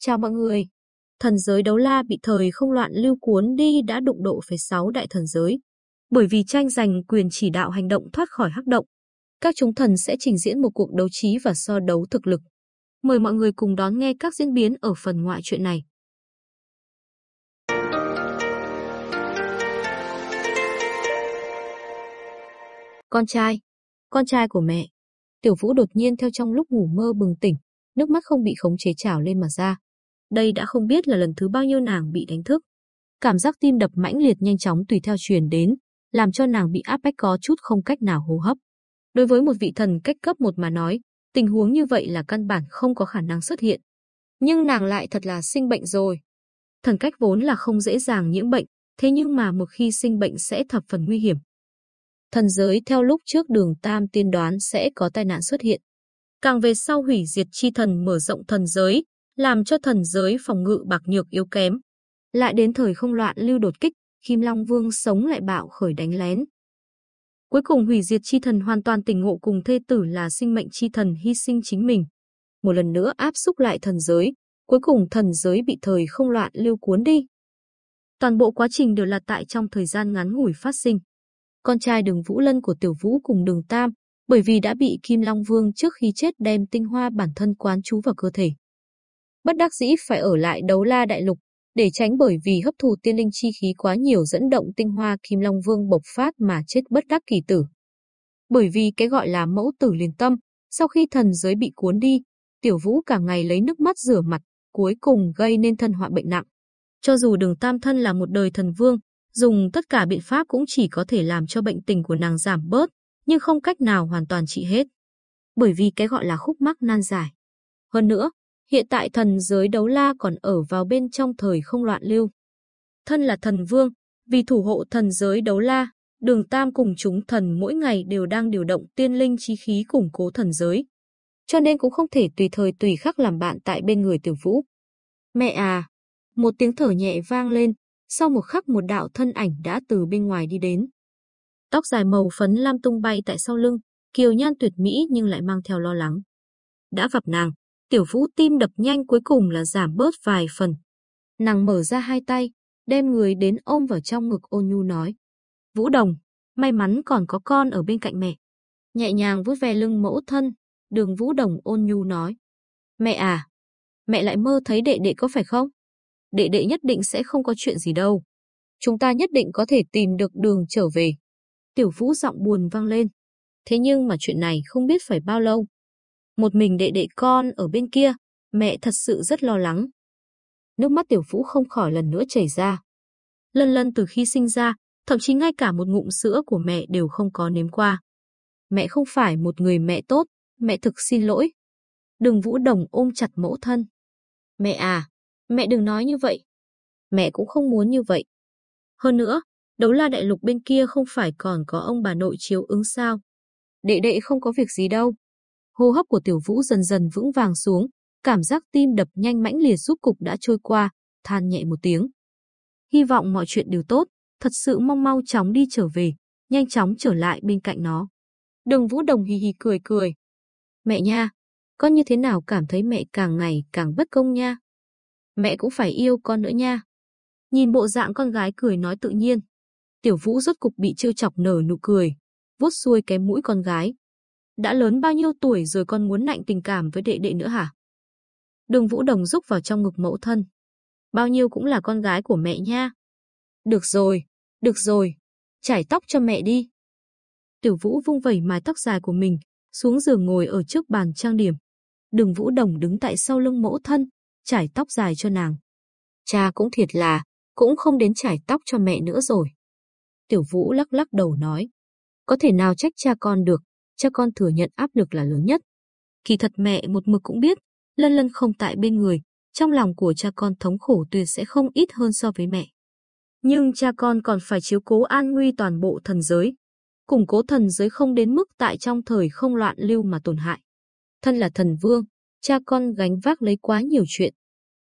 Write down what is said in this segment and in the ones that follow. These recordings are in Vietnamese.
Chào mọi người. Thần giới đấu la bị thời không loạn lưu cuốn đi đã đụng độ với 6 đại thần giới. Bởi vì tranh giành quyền chỉ đạo hành động thoát khỏi hắc động, các chúng thần sẽ trình diễn một cuộc đấu trí và so đấu thực lực. Mời mọi người cùng đón nghe các diễn biến ở phần ngoại truyện này. Con trai, con trai của mẹ. Tiểu Vũ đột nhiên theo trong lúc ngủ mơ bừng tỉnh, nước mắt không bị khống chế trào lên mà ra. Đây đã không biết là lần thứ bao nhiêu nàng bị đánh thức. Cảm giác tim đập mãnh liệt nhanh chóng tùy theo truyền đến, làm cho nàng bị áp bách có chút không cách nào hô hấp. Đối với một vị thần cách cấp một mà nói, tình huống như vậy là căn bản không có khả năng xuất hiện. Nhưng nàng lại thật là sinh bệnh rồi. Thần cách vốn là không dễ dàng nhiễm bệnh, thế nhưng mà một khi sinh bệnh sẽ thập phần nguy hiểm. Thần giới theo lúc trước đường Tam tiên đoán sẽ có tai nạn xuất hiện. Càng về sau hủy diệt chi thần mở rộng thần giới, làm cho thần giới phòng ngự bạc nhược yếu kém. Lại đến thời không loạn lưu đột kích, Kim Long Vương sống lại bạo khởi đánh lén. Cuối cùng hủy diệt chi thần hoàn toàn tỉnh ngộ cùng thê tử là sinh mệnh chi thần hy sinh chính mình. Một lần nữa áp xúc lại thần giới, cuối cùng thần giới bị thời không loạn lưu cuốn đi. Toàn bộ quá trình đều là tại trong thời gian ngắn ngủi phát sinh. Con trai đường Vũ Lân của Tiểu Vũ cùng đường Tam, bởi vì đã bị Kim Long Vương trước khi chết đem tinh hoa bản thân quán trú vào cơ thể. Bất đắc dĩ phải ở lại đấu la đại lục, để tránh bởi vì hấp thụ tiên linh chi khí quá nhiều dẫn động tinh hoa Kim Long Vương bộc phát mà chết bất đắc kỳ tử. Bởi vì cái gọi là mẫu tử liền tâm, sau khi thần giới bị cuốn đi, Tiểu Vũ cả ngày lấy nước mắt rửa mặt, cuối cùng gây nên thân họa bệnh nặng. Cho dù đường tam thân là một đời thần vương, dùng tất cả biện pháp cũng chỉ có thể làm cho bệnh tình của nàng giảm bớt, nhưng không cách nào hoàn toàn trị hết. Bởi vì cái gọi là khúc mắc nan giải. Hơn nữa, hiện tại thần giới đấu la còn ở vào bên trong thời không loạn lưu. Thân là thần vương, vì thủ hộ thần giới đấu la, đường tam cùng chúng thần mỗi ngày đều đang điều động tiên linh chi khí củng cố thần giới. Cho nên cũng không thể tùy thời tùy khắc làm bạn tại bên người tiểu vũ. Mẹ à! Một tiếng thở nhẹ vang lên, sau một khắc một đạo thân ảnh đã từ bên ngoài đi đến. Tóc dài màu phấn lam tung bay tại sau lưng, kiều nhan tuyệt mỹ nhưng lại mang theo lo lắng. Đã gặp nàng, tiểu vũ tim đập nhanh cuối cùng là giảm bớt vài phần. Nàng mở ra hai tay, đem người đến ôm vào trong ngực ôn nhu nói. Vũ đồng, may mắn còn có con ở bên cạnh mẹ. Nhẹ nhàng vuốt ve lưng mẫu thân, đường vũ đồng ôn nhu nói. Mẹ à, mẹ lại mơ thấy đệ đệ có phải không? Đệ đệ nhất định sẽ không có chuyện gì đâu. Chúng ta nhất định có thể tìm được đường trở về. Tiểu Vũ giọng buồn vang lên. Thế nhưng mà chuyện này không biết phải bao lâu. Một mình đệ đệ con ở bên kia, mẹ thật sự rất lo lắng. Nước mắt Tiểu Vũ không khỏi lần nữa chảy ra. Lân lân từ khi sinh ra, thậm chí ngay cả một ngụm sữa của mẹ đều không có nếm qua. Mẹ không phải một người mẹ tốt, mẹ thực xin lỗi. Đừng Vũ Đồng ôm chặt mẫu thân. Mẹ à, mẹ đừng nói như vậy. Mẹ cũng không muốn như vậy. Hơn nữa, Đấu la đại lục bên kia không phải còn có ông bà nội chiếu ứng sao? Đệ đệ không có việc gì đâu. Hô hấp của tiểu vũ dần dần vững vàng xuống, cảm giác tim đập nhanh mãnh liệt giúp cục đã trôi qua, than nhẹ một tiếng. Hy vọng mọi chuyện đều tốt, thật sự mong mau chóng đi trở về, nhanh chóng trở lại bên cạnh nó. Đường vũ đồng hì hì cười cười. Mẹ nha, con như thế nào cảm thấy mẹ càng ngày càng bất công nha. Mẹ cũng phải yêu con nữa nha. Nhìn bộ dạng con gái cười nói tự nhiên, Tiểu Vũ rốt cục bị trêu chọc nở nụ cười, vuốt xuôi cái mũi con gái. Đã lớn bao nhiêu tuổi rồi con muốn nạnh tình cảm với đệ đệ nữa hả? Đường Vũ Đồng rúc vào trong ngực mẫu thân. Bao nhiêu cũng là con gái của mẹ nha. Được rồi, được rồi, chải tóc cho mẹ đi. Tiểu Vũ vung vẩy mái tóc dài của mình, xuống giường ngồi ở trước bàn trang điểm. Đường Vũ Đồng đứng tại sau lưng mẫu thân, chải tóc dài cho nàng. Cha cũng thiệt là, cũng không đến chải tóc cho mẹ nữa rồi. Tiểu Vũ lắc lắc đầu nói. Có thể nào trách cha con được, cha con thừa nhận áp lực là lớn nhất. Kỳ thật mẹ một mực cũng biết, lân lân không tại bên người, trong lòng của cha con thống khổ tuyệt sẽ không ít hơn so với mẹ. Nhưng cha con còn phải chiếu cố an nguy toàn bộ thần giới. Củng cố thần giới không đến mức tại trong thời không loạn lưu mà tổn hại. Thân là thần vương, cha con gánh vác lấy quá nhiều chuyện.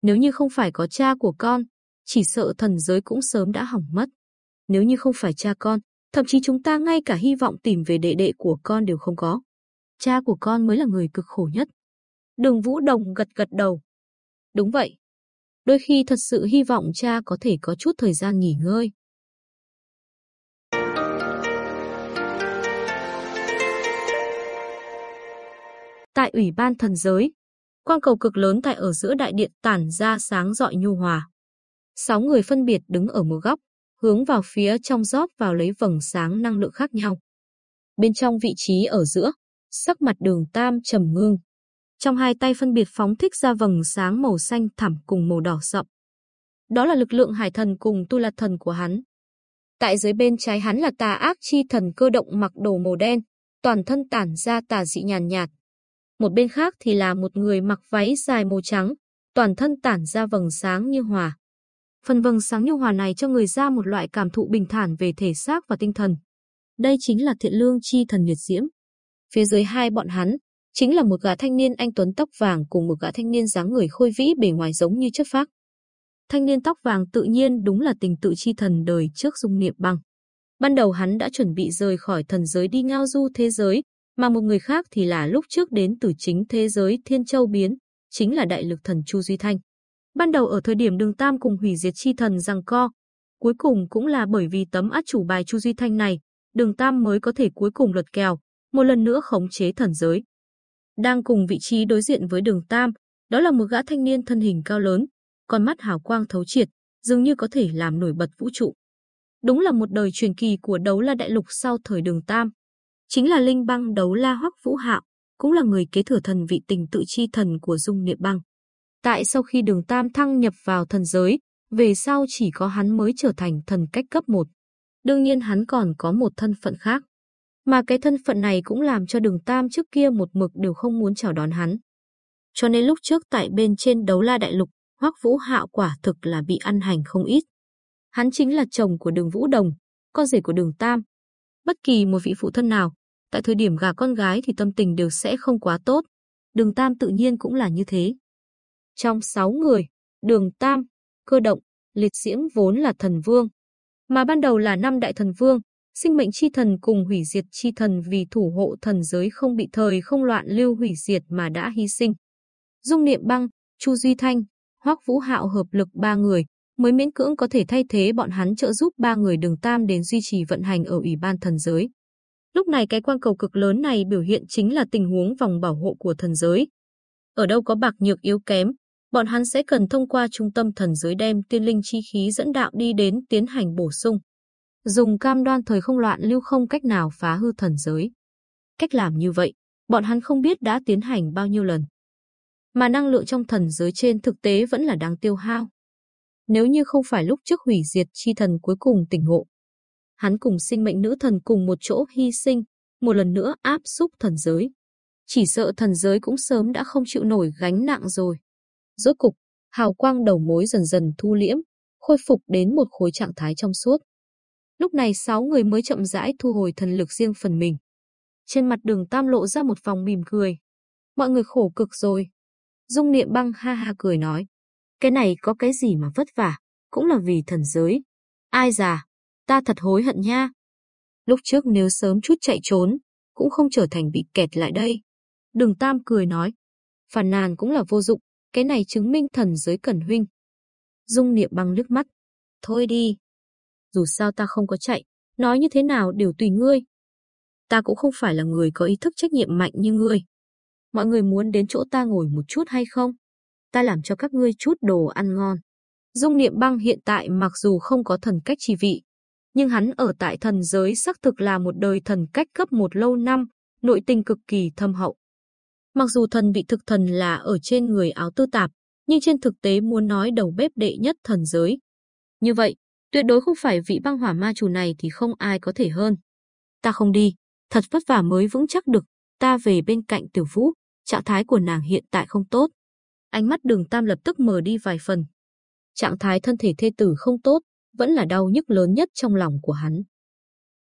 Nếu như không phải có cha của con, chỉ sợ thần giới cũng sớm đã hỏng mất. Nếu như không phải cha con, thậm chí chúng ta ngay cả hy vọng tìm về đệ đệ của con đều không có. Cha của con mới là người cực khổ nhất. Đường Vũ Đồng gật gật đầu. Đúng vậy. Đôi khi thật sự hy vọng cha có thể có chút thời gian nghỉ ngơi. Tại Ủy ban thần giới, quang cầu cực lớn tại ở giữa đại điện tản ra sáng rọi nhu hòa. Sáu người phân biệt đứng ở một góc, hướng vào phía trong rót vào lấy vầng sáng năng lượng khác nhau. Bên trong vị trí ở giữa, sắc mặt đường tam trầm ngưng. Trong hai tay phân biệt phóng thích ra vầng sáng màu xanh thẳm cùng màu đỏ sậm. Đó là lực lượng hải thần cùng tu la thần của hắn. Tại dưới bên trái hắn là tà ác chi thần cơ động mặc đồ màu đen, toàn thân tản ra tà dị nhàn nhạt. Một bên khác thì là một người mặc váy dài màu trắng, toàn thân tản ra vầng sáng như hòa. Phần vầng sáng nhu hòa này cho người ra một loại cảm thụ bình thản về thể xác và tinh thần. Đây chính là thiện lương chi thần liệt diễm. Phía dưới hai bọn hắn, chính là một gã thanh niên anh tuấn tóc vàng cùng một gã thanh niên dáng người khôi vĩ bề ngoài giống như chất phác. Thanh niên tóc vàng tự nhiên đúng là tình tự chi thần đời trước dung niệm băng. Ban đầu hắn đã chuẩn bị rời khỏi thần giới đi ngao du thế giới, mà một người khác thì là lúc trước đến từ chính thế giới Thiên Châu Biến, chính là đại lực thần Chu Duy Thanh. Ban đầu ở thời điểm đường Tam cùng hủy diệt chi thần rằng co, cuối cùng cũng là bởi vì tấm át chủ bài Chu Duy Thanh này, đường Tam mới có thể cuối cùng lật kèo, một lần nữa khống chế thần giới. Đang cùng vị trí đối diện với đường Tam, đó là một gã thanh niên thân hình cao lớn, con mắt hào quang thấu triệt, dường như có thể làm nổi bật vũ trụ. Đúng là một đời truyền kỳ của đấu la đại lục sau thời đường Tam. Chính là linh băng đấu la hoắc vũ hạo, cũng là người kế thừa thần vị tình tự chi thần của dung niệm băng. Tại sau khi đường Tam thăng nhập vào thần giới, về sau chỉ có hắn mới trở thành thần cách cấp 1. Đương nhiên hắn còn có một thân phận khác. Mà cái thân phận này cũng làm cho đường Tam trước kia một mực đều không muốn chào đón hắn. Cho nên lúc trước tại bên trên đấu la đại lục, Hoắc Vũ Hạo quả thực là bị ăn hành không ít. Hắn chính là chồng của đường Vũ Đồng, con rể của đường Tam. Bất kỳ một vị phụ thân nào, tại thời điểm gà con gái thì tâm tình đều sẽ không quá tốt. Đường Tam tự nhiên cũng là như thế. Trong sáu người, đường Tam, cơ động, liệt diễm vốn là thần vương. Mà ban đầu là năm đại thần vương, sinh mệnh chi thần cùng hủy diệt chi thần vì thủ hộ thần giới không bị thời không loạn lưu hủy diệt mà đã hy sinh. Dung Niệm Băng, Chu Duy Thanh, Hoắc Vũ Hạo hợp lực ba người, mới miễn cưỡng có thể thay thế bọn hắn trợ giúp ba người đường Tam đến duy trì vận hành ở Ủy ban thần giới. Lúc này cái quang cầu cực lớn này biểu hiện chính là tình huống vòng bảo hộ của thần giới. Ở đâu có bạc nhược yếu kém, bọn hắn sẽ cần thông qua trung tâm thần giới đem tiên linh chi khí dẫn đạo đi đến tiến hành bổ sung. Dùng cam đoan thời không loạn lưu không cách nào phá hư thần giới. Cách làm như vậy, bọn hắn không biết đã tiến hành bao nhiêu lần. Mà năng lượng trong thần giới trên thực tế vẫn là đang tiêu hao. Nếu như không phải lúc trước hủy diệt chi thần cuối cùng tỉnh ngộ, hắn cùng sinh mệnh nữ thần cùng một chỗ hy sinh, một lần nữa áp xúc thần giới. Chỉ sợ thần giới cũng sớm đã không chịu nổi gánh nặng rồi. Rốt cục, hào quang đầu mối dần dần thu liễm, khôi phục đến một khối trạng thái trong suốt. Lúc này sáu người mới chậm rãi thu hồi thần lực riêng phần mình. Trên mặt đường Tam lộ ra một vòng mỉm cười. Mọi người khổ cực rồi. Dung Niệm Băng ha ha cười nói. Cái này có cái gì mà vất vả, cũng là vì thần giới. Ai già, ta thật hối hận nha. Lúc trước nếu sớm chút chạy trốn, cũng không trở thành bị kẹt lại đây. Đường Tam cười nói. Phản nàn cũng là vô dụng, cái này chứng minh thần giới cẩn huynh. Dung niệm băng nước mắt. Thôi đi. Dù sao ta không có chạy, nói như thế nào đều tùy ngươi. Ta cũng không phải là người có ý thức trách nhiệm mạnh như ngươi. Mọi người muốn đến chỗ ta ngồi một chút hay không? Ta làm cho các ngươi chút đồ ăn ngon. Dung niệm băng hiện tại mặc dù không có thần cách chỉ vị, nhưng hắn ở tại thần giới xác thực là một đời thần cách cấp một lâu năm, nội tình cực kỳ thâm hậu. Mặc dù thần vị thực thần là ở trên người áo tư tạp, nhưng trên thực tế muốn nói đầu bếp đệ nhất thần giới. Như vậy, tuyệt đối không phải vị băng hỏa ma chủ này thì không ai có thể hơn. Ta không đi, thật vất vả mới vững chắc được, ta về bên cạnh tiểu vũ, trạng thái của nàng hiện tại không tốt. Ánh mắt đường tam lập tức mờ đi vài phần. Trạng thái thân thể thê tử không tốt, vẫn là đau nhức lớn nhất trong lòng của hắn.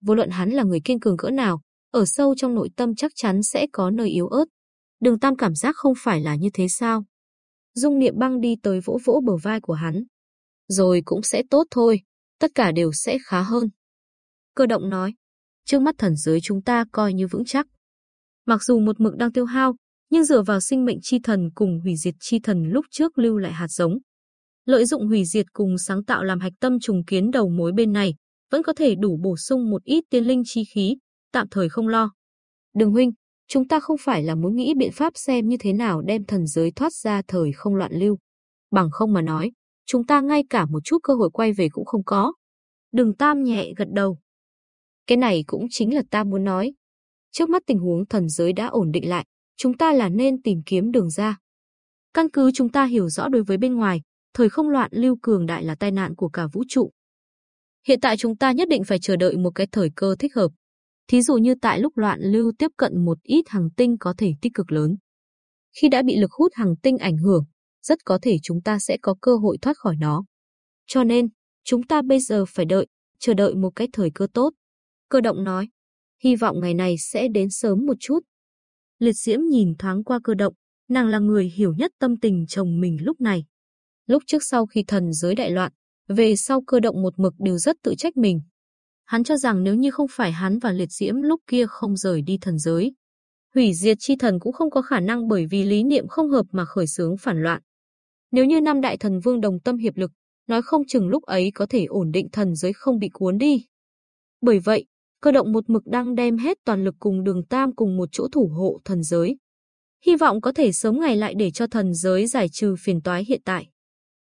Vô luận hắn là người kiên cường cỡ nào, ở sâu trong nội tâm chắc chắn sẽ có nơi yếu ớt. Đường Tam cảm giác không phải là như thế sao? Dung Niệm Băng đi tới vỗ vỗ bờ vai của hắn. Rồi cũng sẽ tốt thôi, tất cả đều sẽ khá hơn. Cơ động nói, trước mắt thần giới chúng ta coi như vững chắc. Mặc dù một mực đang tiêu hao, nhưng dựa vào sinh mệnh chi thần cùng hủy diệt chi thần lúc trước lưu lại hạt giống. Lợi dụng hủy diệt cùng sáng tạo làm hạch tâm trùng kiến đầu mối bên này, vẫn có thể đủ bổ sung một ít tiên linh chi khí, tạm thời không lo. Đường huynh, chúng ta không phải là muốn nghĩ biện pháp xem như thế nào đem thần giới thoát ra thời không loạn lưu. Bằng không mà nói, chúng ta ngay cả một chút cơ hội quay về cũng không có. Đường Tam nhẹ gật đầu. Cái này cũng chính là ta muốn nói. Trước mắt tình huống thần giới đã ổn định lại, chúng ta là nên tìm kiếm đường ra. Căn cứ chúng ta hiểu rõ đối với bên ngoài, thời không loạn lưu cường đại là tai nạn của cả vũ trụ. Hiện tại chúng ta nhất định phải chờ đợi một cái thời cơ thích hợp. Thí dụ như tại lúc loạn lưu tiếp cận một ít hành tinh có thể tích cực lớn. Khi đã bị lực hút hành tinh ảnh hưởng, rất có thể chúng ta sẽ có cơ hội thoát khỏi nó. Cho nên, chúng ta bây giờ phải đợi, chờ đợi một cái thời cơ tốt. Cơ động nói, hy vọng ngày này sẽ đến sớm một chút. Liệt diễm nhìn thoáng qua cơ động, nàng là người hiểu nhất tâm tình chồng mình lúc này. Lúc trước sau khi thần giới đại loạn, về sau cơ động một mực đều rất tự trách mình. Hắn cho rằng nếu như không phải hắn và liệt diễm lúc kia không rời đi thần giới, hủy diệt chi thần cũng không có khả năng bởi vì lý niệm không hợp mà khởi xướng phản loạn. Nếu như năm đại thần vương đồng tâm hiệp lực, nói không chừng lúc ấy có thể ổn định thần giới không bị cuốn đi. Bởi vậy, cơ động một mực đang đem hết toàn lực cùng đường Tam cùng một chỗ thủ hộ thần giới. Hy vọng có thể sớm ngày lại để cho thần giới giải trừ phiền toái hiện tại.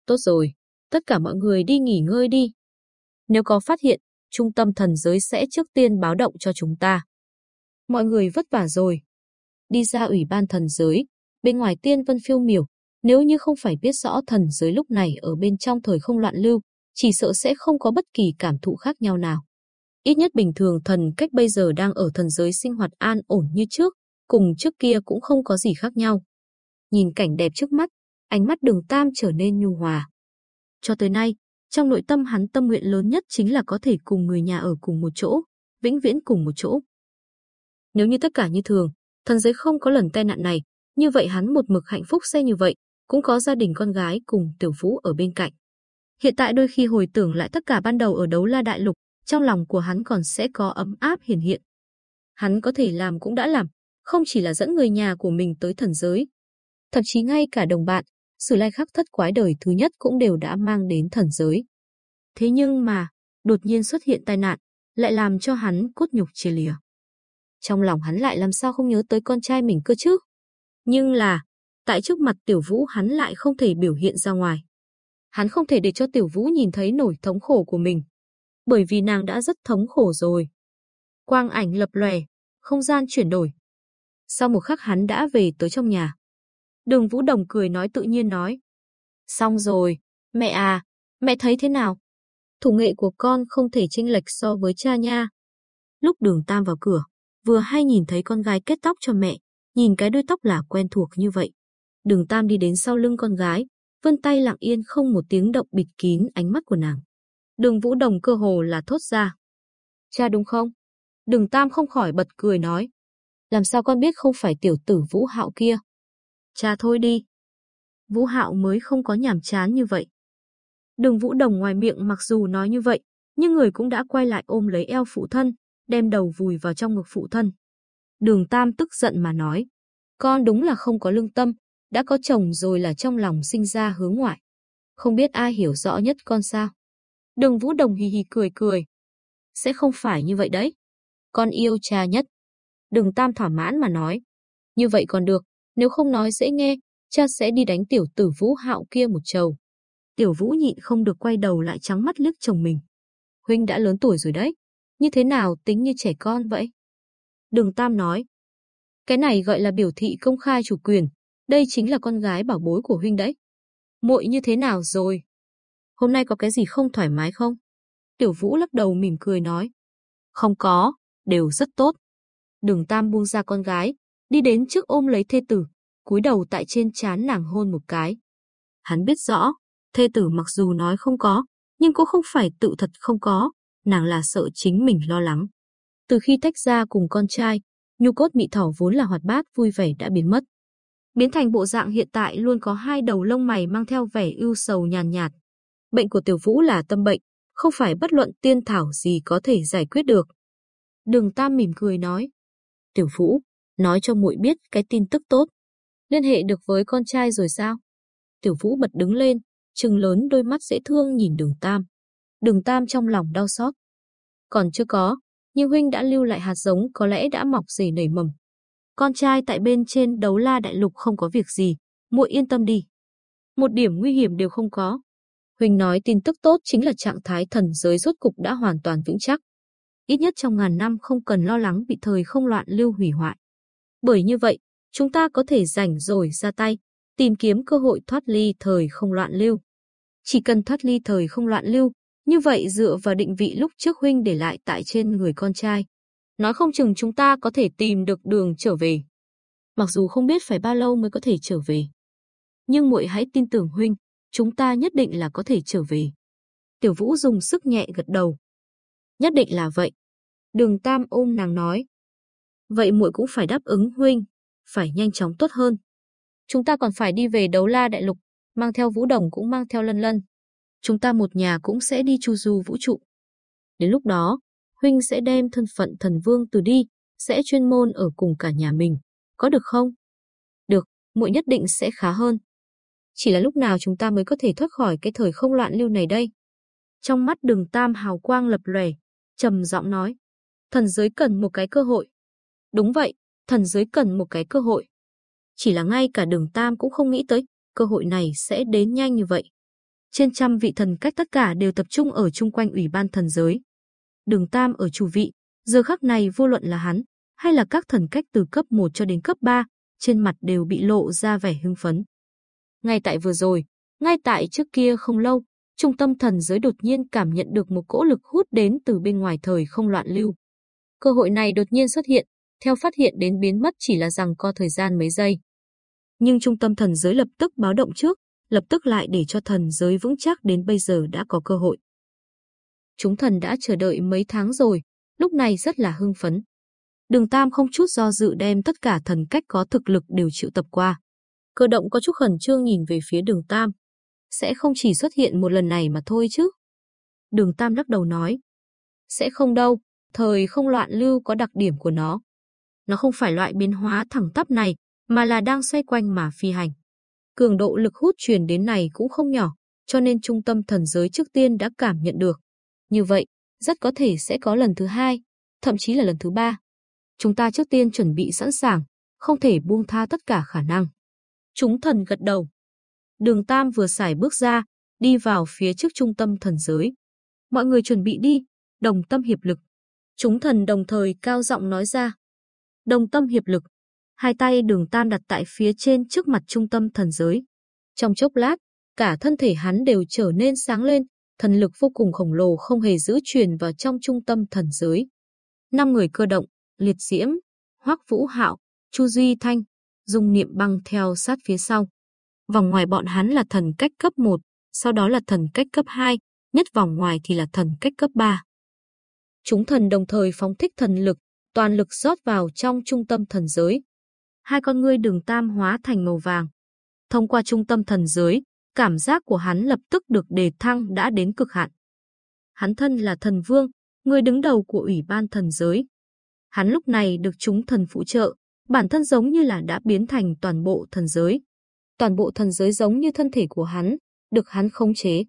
Tốt rồi, tất cả mọi người đi nghỉ ngơi đi. Nếu có phát hiện, trung tâm thần giới sẽ trước tiên báo động cho chúng ta. Mọi người vất vả rồi. Đi ra ủy ban thần giới, bên ngoài tiên vân phiêu miểu, nếu như không phải biết rõ thần giới lúc này ở bên trong thời không loạn lưu, chỉ sợ sẽ không có bất kỳ cảm thụ khác nhau nào. Ít nhất bình thường thần cách bây giờ đang ở thần giới sinh hoạt an ổn như trước, cùng trước kia cũng không có gì khác nhau. Nhìn cảnh đẹp trước mắt, ánh mắt đường tam trở nên nhu hòa. Cho tới nay, trong nội tâm hắn tâm nguyện lớn nhất chính là có thể cùng người nhà ở cùng một chỗ, vĩnh viễn cùng một chỗ. Nếu như tất cả như thường, thần giới không có lần tai nạn này, như vậy hắn một mực hạnh phúc xe như vậy, cũng có gia đình con gái cùng tiểu vũ ở bên cạnh. Hiện tại đôi khi hồi tưởng lại tất cả ban đầu ở đấu la đại lục, trong lòng của hắn còn sẽ có ấm áp hiển hiện. Hắn có thể làm cũng đã làm, không chỉ là dẫn người nhà của mình tới thần giới. Thậm chí ngay cả đồng bạn, sử lai khắc thất quái đời thứ nhất cũng đều đã mang đến thần giới. Thế nhưng mà, đột nhiên xuất hiện tai nạn, lại làm cho hắn cốt nhục chia lìa. Trong lòng hắn lại làm sao không nhớ tới con trai mình cơ chứ? Nhưng là, tại trước mặt tiểu vũ hắn lại không thể biểu hiện ra ngoài. Hắn không thể để cho tiểu vũ nhìn thấy nổi thống khổ của mình. Bởi vì nàng đã rất thống khổ rồi. Quang ảnh lập lòe, không gian chuyển đổi. Sau một khắc hắn đã về tới trong nhà. Đường Vũ Đồng cười nói tự nhiên nói. Xong rồi, mẹ à, mẹ thấy thế nào? Thủ nghệ của con không thể chênh lệch so với cha nha. Lúc đường Tam vào cửa, vừa hay nhìn thấy con gái kết tóc cho mẹ, nhìn cái đuôi tóc là quen thuộc như vậy. Đường Tam đi đến sau lưng con gái, vươn tay lặng yên không một tiếng động bịt kín ánh mắt của nàng. Đường Vũ Đồng cơ hồ là thốt ra. Cha đúng không? Đường Tam không khỏi bật cười nói. Làm sao con biết không phải tiểu tử Vũ Hạo kia? Cha thôi đi. Vũ Hạo mới không có nhảm chán như vậy. Đường Vũ Đồng ngoài miệng mặc dù nói như vậy, nhưng người cũng đã quay lại ôm lấy eo phụ thân, đem đầu vùi vào trong ngực phụ thân. Đường Tam tức giận mà nói, con đúng là không có lương tâm, đã có chồng rồi là trong lòng sinh ra hướng ngoại. Không biết ai hiểu rõ nhất con sao? Đường Vũ Đồng hì hì cười cười. Sẽ không phải như vậy đấy. Con yêu cha nhất. Đường Tam thỏa mãn mà nói. Như vậy còn được, nếu không nói dễ nghe, cha sẽ đi đánh tiểu tử Vũ Hạo kia một trầu. Tiểu Vũ nhịn không được quay đầu lại trắng mắt liếc chồng mình. Huynh đã lớn tuổi rồi đấy, như thế nào tính như trẻ con vậy? Đường Tam nói. Cái này gọi là biểu thị công khai chủ quyền, đây chính là con gái bảo bối của huynh đấy. Muội như thế nào rồi? Hôm nay có cái gì không thoải mái không? Tiểu Vũ lắc đầu mỉm cười nói. Không có, đều rất tốt. Đường Tam buông ra con gái, đi đến trước ôm lấy thê tử, cúi đầu tại trên trán nàng hôn một cái. Hắn biết rõ, thê tử mặc dù nói không có, nhưng cũng không phải tự thật không có, nàng là sợ chính mình lo lắng. Từ khi tách ra cùng con trai, nhu cốt mị thỏ vốn là hoạt bát vui vẻ đã biến mất. Biến thành bộ dạng hiện tại luôn có hai đầu lông mày mang theo vẻ ưu sầu nhàn nhạt. Bệnh của tiểu vũ là tâm bệnh, không phải bất luận tiên thảo gì có thể giải quyết được. Đường Tam mỉm cười nói. Tiểu vũ, nói cho muội biết cái tin tức tốt, Liên hệ được với con trai rồi sao? Tiểu Vũ bật đứng lên, trừng lớn đôi mắt dễ thương nhìn đường Tam. Đường Tam trong lòng đau xót. Còn chưa có, nhưng huynh đã lưu lại hạt giống có lẽ đã mọc rể nảy mầm. Con trai tại bên trên đấu la đại lục không có việc gì, muội yên tâm đi. Một điểm nguy hiểm đều không có. Huynh nói tin tức tốt chính là trạng thái thần giới rốt cục đã hoàn toàn vững chắc. Ít nhất trong ngàn năm không cần lo lắng bị thời không loạn lưu hủy hoại. Bởi như vậy, chúng ta có thể rảnh rồi ra tay, tìm kiếm cơ hội thoát ly thời không loạn lưu. Chỉ cần thoát ly thời không loạn lưu, như vậy dựa vào định vị lúc trước huynh để lại tại trên người con trai. Nói không chừng chúng ta có thể tìm được đường trở về. Mặc dù không biết phải bao lâu mới có thể trở về. Nhưng muội hãy tin tưởng huynh, chúng ta nhất định là có thể trở về. Tiểu Vũ dùng sức nhẹ gật đầu. Nhất định là vậy. Đường Tam ôm nàng nói. Vậy muội cũng phải đáp ứng huynh, phải nhanh chóng tốt hơn. Chúng ta còn phải đi về đấu la đại lục, mang theo Vũ Đồng cũng mang theo Lân Lân. Chúng ta một nhà cũng sẽ đi chu du vũ trụ. Đến lúc đó, huynh sẽ đem thân phận thần vương từ đi, sẽ chuyên môn ở cùng cả nhà mình, có được không? Được, muội nhất định sẽ khá hơn. Chỉ là lúc nào chúng ta mới có thể thoát khỏi cái thời không loạn lưu này đây? Trong mắt đường tam hào quang lập lòe, trầm giọng nói. Thần giới cần một cái cơ hội. Đúng vậy, thần giới cần một cái cơ hội. Chỉ là ngay cả đường tam cũng không nghĩ tới, cơ hội này sẽ đến nhanh như vậy. Trên trăm vị thần cách tất cả đều tập trung ở chung quanh ủy ban thần giới. Đường tam ở chủ vị, giờ khắc này vô luận là hắn, hay là các thần cách từ cấp 1 cho đến cấp 3, trên mặt đều bị lộ ra vẻ hưng phấn. Ngay tại vừa rồi, ngay tại trước kia không lâu, trung tâm thần giới đột nhiên cảm nhận được một cỗ lực hút đến từ bên ngoài thời không loạn lưu. Cơ hội này đột nhiên xuất hiện, theo phát hiện đến biến mất chỉ là rằng co thời gian mấy giây. Nhưng trung tâm thần giới lập tức báo động trước, lập tức lại để cho thần giới vững chắc đến bây giờ đã có cơ hội. Chúng thần đã chờ đợi mấy tháng rồi, lúc này rất là hưng phấn. Đường Tam không chút do dự đem tất cả thần cách có thực lực đều triệu tập qua. Cơ động có chút khẩn trương nhìn về phía đường Tam. Sẽ không chỉ xuất hiện một lần này mà thôi chứ. Đường Tam lắc đầu nói. Sẽ không đâu, thời không loạn lưu có đặc điểm của nó. Nó không phải loại biến hóa thẳng tắp này, mà là đang xoay quanh mà phi hành. Cường độ lực hút truyền đến này cũng không nhỏ, cho nên trung tâm thần giới trước tiên đã cảm nhận được. Như vậy, rất có thể sẽ có lần thứ hai, thậm chí là lần thứ ba. Chúng ta trước tiên chuẩn bị sẵn sàng, không thể buông tha tất cả khả năng. Chúng thần gật đầu. Đường Tam vừa xài bước ra, đi vào phía trước trung tâm thần giới. Mọi người chuẩn bị đi, đồng tâm hiệp lực. Chúng thần đồng thời cao giọng nói ra. Đồng tâm hiệp lực. Hai tay đường Tam đặt tại phía trên trước mặt trung tâm thần giới. Trong chốc lát, cả thân thể hắn đều trở nên sáng lên, thần lực vô cùng khổng lồ không hề giữ truyền vào trong trung tâm thần giới. Năm người cơ động, liệt diễm, hoắc vũ hạo, chu duy thanh, dung niệm băng theo sát phía sau. Vòng ngoài bọn hắn là thần cách cấp 1, sau đó là thần cách cấp 2, nhất vòng ngoài thì là thần cách cấp 3. Chúng thần đồng thời phóng thích thần lực, toàn lực rót vào trong trung tâm thần giới. Hai con ngươi đường tam hóa thành màu vàng. Thông qua trung tâm thần giới, cảm giác của hắn lập tức được đề thăng đã đến cực hạn. Hắn thân là thần vương, người đứng đầu của ủy ban thần giới. Hắn lúc này được chúng thần phụ trợ, bản thân giống như là đã biến thành toàn bộ thần giới. Toàn bộ thần giới giống như thân thể của hắn, được hắn khống chế.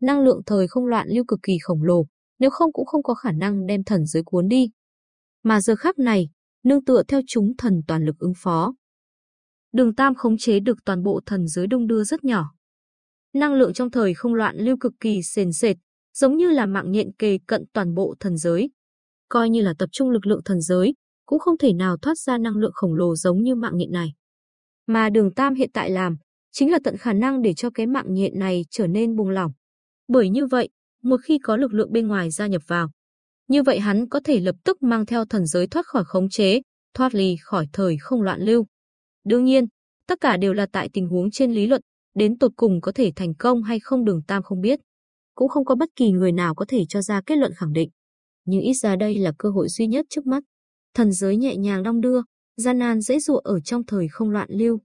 Năng lượng thời không loạn lưu cực kỳ khổng lồ, nếu không cũng không có khả năng đem thần giới cuốn đi. Mà giờ khắc này, nương tựa theo chúng thần toàn lực ứng phó. Đường Tam khống chế được toàn bộ thần giới đông đưa rất nhỏ. Năng lượng trong thời không loạn lưu cực kỳ sền sệt, giống như là mạng nhện kề cận toàn bộ thần giới. Coi như là tập trung lực lượng thần giới, cũng không thể nào thoát ra năng lượng khổng lồ giống như mạng nhện này. Mà đường Tam hiện tại làm, chính là tận khả năng để cho cái mạng nhện này trở nên buông lỏng. Bởi như vậy, một khi có lực lượng bên ngoài gia nhập vào, như vậy hắn có thể lập tức mang theo thần giới thoát khỏi khống chế, thoát ly khỏi thời không loạn lưu. Đương nhiên, tất cả đều là tại tình huống trên lý luận, đến tột cùng có thể thành công hay không đường Tam không biết. Cũng không có bất kỳ người nào có thể cho ra kết luận khẳng định. Nhưng ít ra đây là cơ hội duy nhất trước mắt thần giới nhẹ nhàng đong đưa, gian nan dễ dụa ở trong thời không loạn lưu.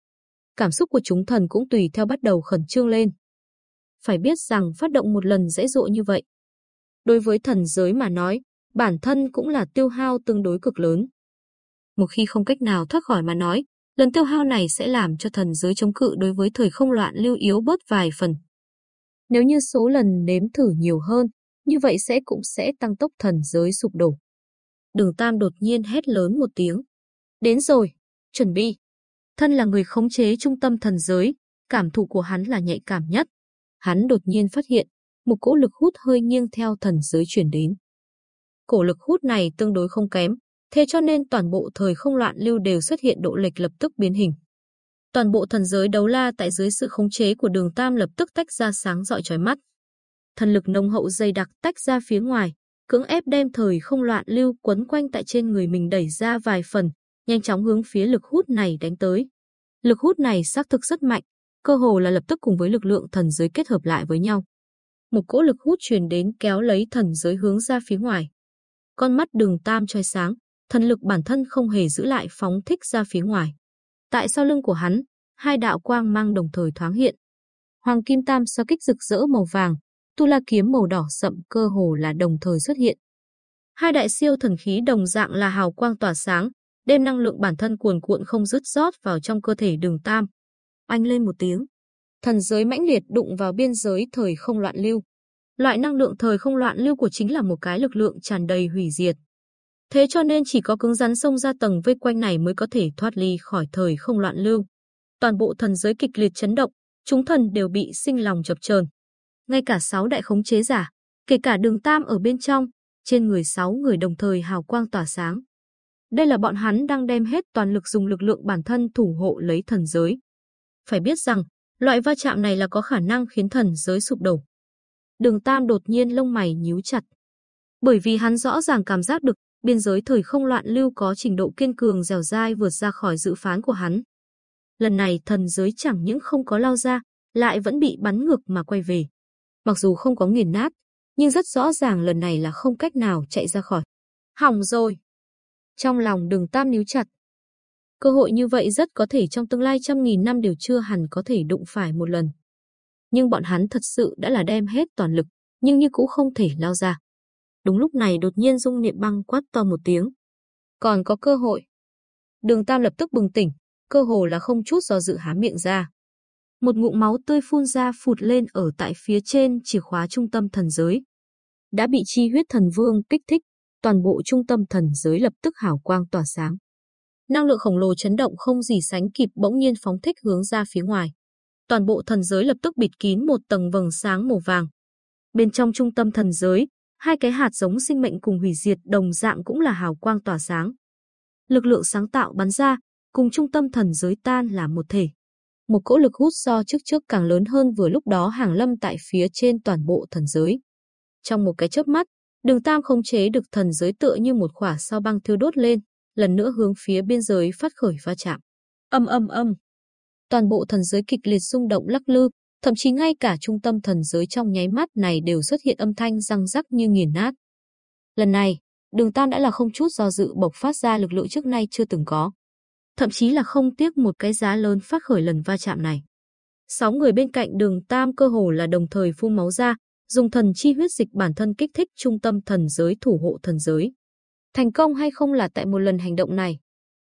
Cảm xúc của chúng thần cũng tùy theo bắt đầu khẩn trương lên. Phải biết rằng phát động một lần dễ dụa như vậy. Đối với thần giới mà nói, bản thân cũng là tiêu hao tương đối cực lớn. Một khi không cách nào thoát khỏi mà nói, lần tiêu hao này sẽ làm cho thần giới chống cự đối với thời không loạn lưu yếu bớt vài phần. Nếu như số lần nếm thử nhiều hơn, như vậy sẽ cũng sẽ tăng tốc thần giới sụp đổ. Đường Tam đột nhiên hét lớn một tiếng. Đến rồi, chuẩn bị. Thân là người khống chế trung tâm thần giới, cảm thụ của hắn là nhạy cảm nhất. Hắn đột nhiên phát hiện, một cỗ lực hút hơi nghiêng theo thần giới chuyển đến. Cổ lực hút này tương đối không kém, thế cho nên toàn bộ thời không loạn lưu đều xuất hiện độ lệch lập tức biến hình. Toàn bộ thần giới đấu la tại dưới sự khống chế của đường Tam lập tức tách ra sáng rọi chói mắt. Thần lực nồng hậu dày đặc tách ra phía ngoài, cưỡng ép đem thời không loạn lưu quấn quanh tại trên người mình đẩy ra vài phần, nhanh chóng hướng phía lực hút này đánh tới. Lực hút này xác thực rất mạnh, cơ hồ là lập tức cùng với lực lượng thần giới kết hợp lại với nhau. Một cỗ lực hút truyền đến kéo lấy thần giới hướng ra phía ngoài. Con mắt đường tam chói sáng, thần lực bản thân không hề giữ lại phóng thích ra phía ngoài. Tại sau lưng của hắn, hai đạo quang mang đồng thời thoáng hiện. Hoàng kim tam so kích rực rỡ màu vàng, tu la kiếm màu đỏ sậm cơ hồ là đồng thời xuất hiện. Hai đại siêu thần khí đồng dạng là hào quang tỏa sáng, đem năng lượng bản thân cuồn cuộn không dứt rót vào trong cơ thể đường tam. Anh lên một tiếng. Thần giới mãnh liệt đụng vào biên giới thời không loạn lưu. Loại năng lượng thời không loạn lưu của chính là một cái lực lượng tràn đầy hủy diệt. Thế cho nên chỉ có cứng rắn xông ra tầng vây quanh này mới có thể thoát ly khỏi thời không loạn lưu. Toàn bộ thần giới kịch liệt chấn động, chúng thần đều bị sinh lòng chập chờn. Ngay cả sáu đại khống chế giả, kể cả đường tam ở bên trong, trên người sáu người đồng thời hào quang tỏa sáng. Đây là bọn hắn đang đem hết toàn lực dùng lực lượng bản thân thủ hộ lấy thần giới. Phải biết rằng, loại va chạm này là có khả năng khiến thần giới sụp đổ. Đường Tam đột nhiên lông mày nhíu chặt. Bởi vì hắn rõ ràng cảm giác được biên giới thời không loạn lưu có trình độ kiên cường dẻo dai vượt ra khỏi dự phán của hắn. Lần này thần giới chẳng những không có lao ra, lại vẫn bị bắn ngược mà quay về. Mặc dù không có nghiền nát, nhưng rất rõ ràng lần này là không cách nào chạy ra khỏi. Hỏng rồi. Trong lòng đường tam níu chặt. Cơ hội như vậy rất có thể trong tương lai trăm nghìn năm đều chưa hẳn có thể đụng phải một lần. Nhưng bọn hắn thật sự đã là đem hết toàn lực, nhưng như cũng không thể lao ra. Đúng lúc này đột nhiên Dung Niệm Băng quát to một tiếng. Còn có cơ hội. Đường Tam lập tức bừng tỉnh, cơ hồ là không chút do dự há miệng ra. Một ngụm máu tươi phun ra phụt lên ở tại phía trên chìa khóa trung tâm thần giới. Đã bị chi huyết thần vương kích thích, toàn bộ trung tâm thần giới lập tức hào quang tỏa sáng. Năng lượng khổng lồ chấn động không gì sánh kịp bỗng nhiên phóng thích hướng ra phía ngoài. Toàn bộ thần giới lập tức bịt kín một tầng vầng sáng màu vàng. Bên trong trung tâm thần giới, hai cái hạt giống sinh mệnh cùng hủy diệt đồng dạng cũng là hào quang tỏa sáng. Lực lượng sáng tạo bắn ra, cùng trung tâm thần giới tan là một thể. Một cỗ lực hút so trước trước càng lớn hơn vừa lúc đó hàng lâm tại phía trên toàn bộ thần giới. Trong một cái chớp mắt, đường tam không chế được thần giới tựa như một khỏa sao băng thiêu đốt lên, lần nữa hướng phía biên giới phát khởi va chạm. Âm âm âm. Toàn bộ thần giới kịch liệt rung động lắc lư, thậm chí ngay cả trung tâm thần giới trong nháy mắt này đều xuất hiện âm thanh răng rắc như nghiền nát. Lần này, đường tam đã là không chút do dự bộc phát ra lực lượng trước nay chưa từng có. Thậm chí là không tiếc một cái giá lớn phát khởi lần va chạm này. Sáu người bên cạnh đường tam cơ hồ là đồng thời phun máu ra, dùng thần chi huyết dịch bản thân kích thích trung tâm thần giới thủ hộ thần giới. Thành công hay không là tại một lần hành động này.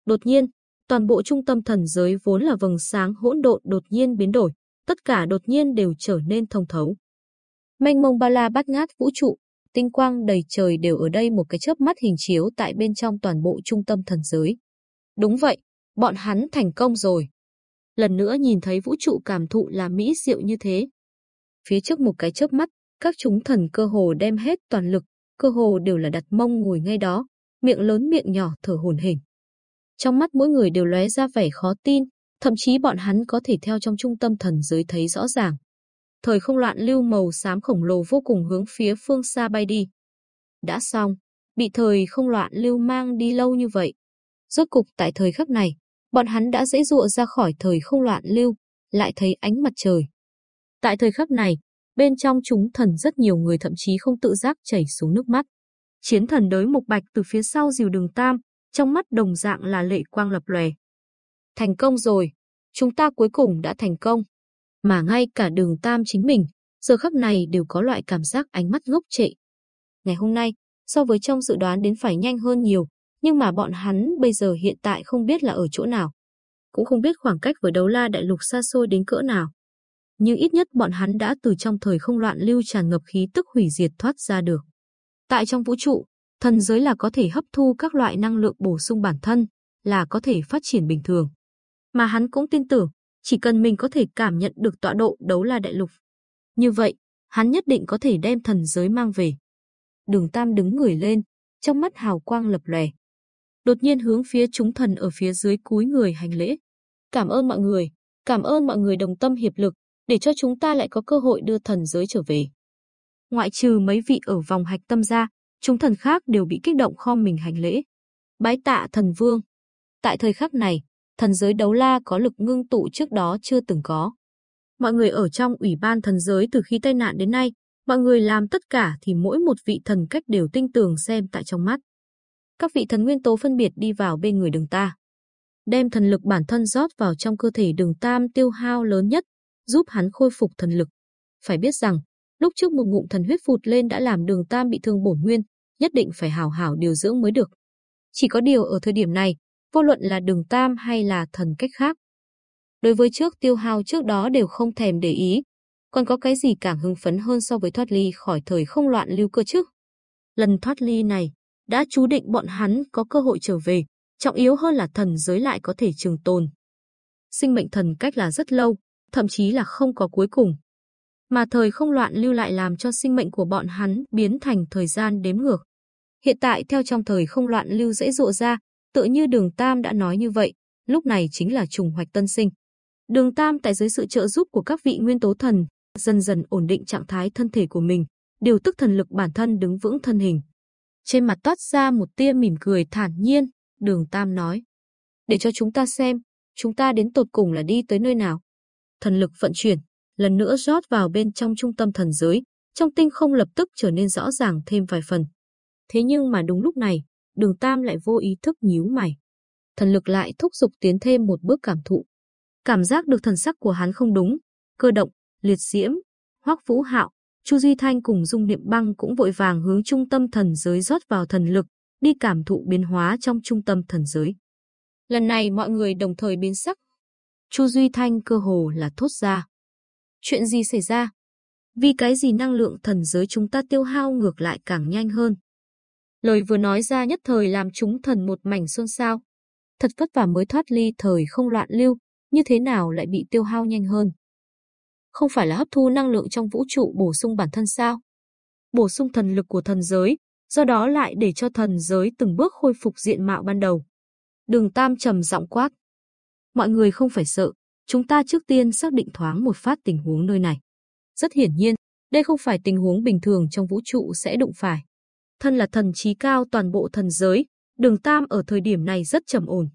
Đột nhiên, toàn bộ trung tâm thần giới vốn là vầng sáng hỗn độn đột nhiên biến đổi, tất cả đột nhiên đều trở nên thông thấu. Mênh mông ba la bát ngát vũ trụ, tinh quang đầy trời đều ở đây một cái chớp mắt hình chiếu tại bên trong toàn bộ trung tâm thần giới. Đúng vậy, bọn hắn thành công rồi. Lần nữa nhìn thấy vũ trụ cảm thụ là mỹ diệu như thế. Phía trước một cái chớp mắt, các chúng thần cơ hồ đem hết toàn lực, cơ hồ đều là đặt mông ngồi ngay đó, miệng lớn miệng nhỏ thở hổn hển. Trong mắt mỗi người đều lóe ra vẻ khó tin, thậm chí bọn hắn có thể theo trong trung tâm thần giới thấy rõ ràng. Thời không loạn lưu màu xám khổng lồ vô cùng hướng phía phương xa bay đi. Đã xong, bị thời không loạn lưu mang đi lâu như vậy. Rốt cục tại thời khắc này, bọn hắn đã dễ dụa ra khỏi thời không loạn lưu, lại thấy ánh mặt trời. Tại thời khắc này, bên trong chúng thần rất nhiều người thậm chí không tự giác chảy xuống nước mắt. Chiến thần đới mục bạch từ phía sau dìu đường tam, trong mắt đồng dạng là lệ quang lập lòe. Thành công rồi, chúng ta cuối cùng đã thành công. Mà ngay cả đường tam chính mình, giờ khắc này đều có loại cảm giác ánh mắt ngốc trệ. Ngày hôm nay, so với trong dự đoán đến phải nhanh hơn nhiều, nhưng mà bọn hắn bây giờ hiện tại không biết là ở chỗ nào. cũng không biết khoảng cách với đấu la đại lục xa xôi đến cỡ nào. Nhưng ít nhất bọn hắn đã từ trong thời không loạn lưu tràn ngập khí tức hủy diệt thoát ra được. Tại trong vũ trụ, thần giới là có thể hấp thu các loại năng lượng bổ sung bản thân, là có thể phát triển bình thường. Mà hắn cũng tin tưởng, chỉ cần mình có thể cảm nhận được tọa độ đấu la đại lục. Như vậy, hắn nhất định có thể đem thần giới mang về. Đường Tam đứng người lên, trong mắt hào quang lập lòe. Đột nhiên hướng phía chúng thần ở phía dưới cúi người hành lễ. Cảm ơn mọi người, cảm ơn mọi người đồng tâm hiệp lực, để cho chúng ta lại có cơ hội đưa thần giới trở về. Ngoại trừ mấy vị ở vòng hạch tâm ra, chúng thần khác đều bị kích động khom mình hành lễ. Bái tạ thần vương. Tại thời khắc này, thần giới đấu la có lực ngưng tụ trước đó chưa từng có. Mọi người ở trong ủy ban thần giới từ khi tai nạn đến nay, mọi người làm tất cả thì mỗi một vị thần cách đều tinh tường xem tại trong mắt. Các vị thần nguyên tố phân biệt đi vào bên người đường ta. Đem thần lực bản thân rót vào trong cơ thể đường tam tiêu hao lớn nhất, giúp hắn khôi phục thần lực. Phải biết rằng, lúc trước một ngụm thần huyết phụt lên đã làm đường tam bị thương bổn nguyên, nhất định phải hào hảo điều dưỡng mới được. Chỉ có điều ở thời điểm này, vô luận là đường tam hay là thần cách khác. Đối với trước tiêu hao trước đó đều không thèm để ý, còn có cái gì càng hưng phấn hơn so với thoát ly khỏi thời không loạn lưu cơ chứ? Lần thoát ly này, đã chú định bọn hắn có cơ hội trở về, trọng yếu hơn là thần giới lại có thể trường tồn. Sinh mệnh thần cách là rất lâu, thậm chí là không có cuối cùng. Mà thời không loạn lưu lại làm cho sinh mệnh của bọn hắn biến thành thời gian đếm ngược. Hiện tại theo trong thời không loạn lưu dễ dụ ra, tựa như đường Tam đã nói như vậy, lúc này chính là trùng hoạch tân sinh. Đường Tam tại dưới sự trợ giúp của các vị nguyên tố thần, dần dần ổn định trạng thái thân thể của mình, điều tức thần lực bản thân đứng vững thân hình. Trên mặt toát ra một tia mỉm cười thản nhiên, đường Tam nói. Để cho chúng ta xem, chúng ta đến tột cùng là đi tới nơi nào. Thần lực vận chuyển, lần nữa rót vào bên trong trung tâm thần giới, trong tinh không lập tức trở nên rõ ràng thêm vài phần. Thế nhưng mà đúng lúc này, đường Tam lại vô ý thức nhíu mày. Thần lực lại thúc giục tiến thêm một bước cảm thụ. Cảm giác được thần sắc của hắn không đúng, cơ động, liệt diễm, hoắc vũ hạo, Chu Duy Thanh cùng Dung Niệm Băng cũng vội vàng hướng trung tâm thần giới rót vào thần lực, đi cảm thụ biến hóa trong trung tâm thần giới. Lần này mọi người đồng thời biến sắc. Chu Duy Thanh cơ hồ là thốt ra. Chuyện gì xảy ra? Vì cái gì năng lượng thần giới chúng ta tiêu hao ngược lại càng nhanh hơn? Lời vừa nói ra nhất thời làm chúng thần một mảnh xôn xao. Thật vất vả mới thoát ly thời không loạn lưu, như thế nào lại bị tiêu hao nhanh hơn? Không phải là hấp thu năng lượng trong vũ trụ bổ sung bản thân sao? Bổ sung thần lực của thần giới, do đó lại để cho thần giới từng bước khôi phục diện mạo ban đầu. Đường Tam trầm giọng quát. Mọi người không phải sợ, chúng ta trước tiên xác định thoáng một phát tình huống nơi này. Rất hiển nhiên, đây không phải tình huống bình thường trong vũ trụ sẽ đụng phải. Thân là thần trí cao toàn bộ thần giới, đường Tam ở thời điểm này rất trầm ổn.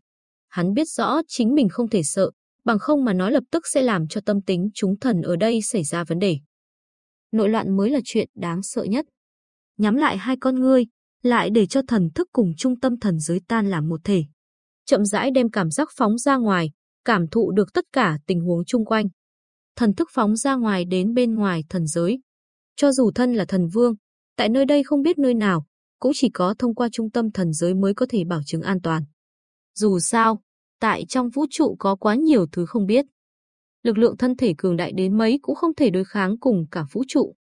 Hắn biết rõ chính mình không thể sợ, bằng không mà nói lập tức sẽ làm cho tâm tính chúng thần ở đây xảy ra vấn đề. Nội loạn mới là chuyện đáng sợ nhất. Nhắm lại hai con ngươi, lại để cho thần thức cùng trung tâm thần giới tan làm một thể. Chậm rãi đem cảm giác phóng ra ngoài, cảm thụ được tất cả tình huống chung quanh. Thần thức phóng ra ngoài đến bên ngoài thần giới. Cho dù thân là thần vương, tại nơi đây không biết nơi nào, cũng chỉ có thông qua trung tâm thần giới mới có thể bảo chứng an toàn. Dù sao, tại trong vũ trụ có quá nhiều thứ không biết. Lực lượng thân thể cường đại đến mấy cũng không thể đối kháng cùng cả vũ trụ.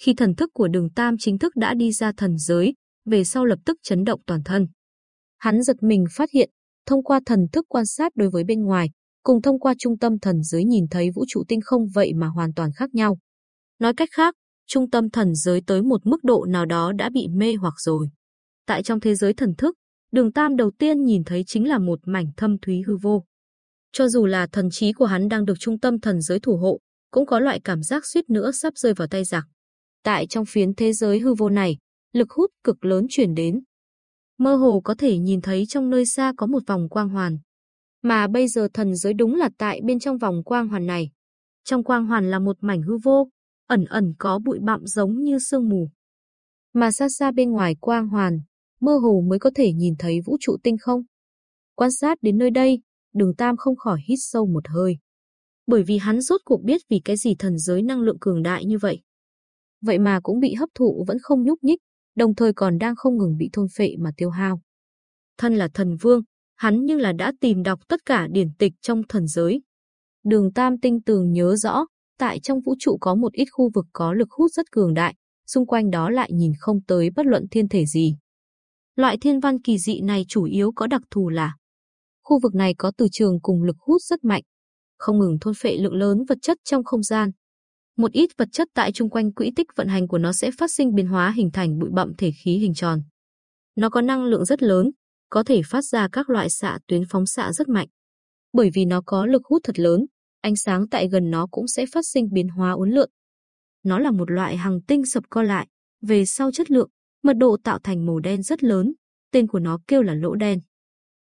Khi thần thức của đường Tam chính thức đã đi ra thần giới, về sau lập tức chấn động toàn thân. Hắn giật mình phát hiện, thông qua thần thức quan sát đối với bên ngoài, cùng thông qua trung tâm thần giới nhìn thấy vũ trụ tinh không vậy mà hoàn toàn khác nhau. Nói cách khác, trung tâm thần giới tới một mức độ nào đó đã bị mê hoặc rồi. Tại trong thế giới thần thức, đường Tam đầu tiên nhìn thấy chính là một mảnh thâm thúy hư vô. Cho dù là thần trí của hắn đang được trung tâm thần giới thủ hộ, cũng có loại cảm giác suýt nữa sắp rơi vào tay giặc. Tại trong phiến thế giới hư vô này, lực hút cực lớn chuyển đến. Mơ hồ có thể nhìn thấy trong nơi xa có một vòng quang hoàn. Mà bây giờ thần giới đúng là tại bên trong vòng quang hoàn này. Trong quang hoàn là một mảnh hư vô, ẩn ẩn có bụi bặm giống như sương mù. Mà xa xa bên ngoài quang hoàn, mơ hồ mới có thể nhìn thấy vũ trụ tinh không. Quan sát đến nơi đây, đường Tam không khỏi hít sâu một hơi. Bởi vì hắn rốt cuộc biết vì cái gì thần giới năng lượng cường đại như vậy. Vậy mà cũng bị hấp thụ vẫn không nhúc nhích, đồng thời còn đang không ngừng bị thôn phệ mà tiêu hao. Thân là thần vương, hắn nhưng là đã tìm đọc tất cả điển tịch trong thần giới. Đường Tam tinh tường nhớ rõ, tại trong vũ trụ có một ít khu vực có lực hút rất cường đại, xung quanh đó lại nhìn không tới bất luận thiên thể gì. Loại thiên văn kỳ dị này chủ yếu có đặc thù là khu vực này có từ trường cùng lực hút rất mạnh, không ngừng thôn phệ lượng lớn vật chất trong không gian. Một ít vật chất tại chung quanh quỹ tích vận hành của nó sẽ phát sinh biến hóa hình thành bụi bậm thể khí hình tròn. Nó có năng lượng rất lớn, có thể phát ra các loại xạ tuyến phóng xạ rất mạnh. Bởi vì nó có lực hút thật lớn, ánh sáng tại gần nó cũng sẽ phát sinh biến hóa uốn lượn. Nó là một loại hành tinh sập co lại, về sau chất lượng, mật độ tạo thành màu đen rất lớn, tên của nó kêu là lỗ đen.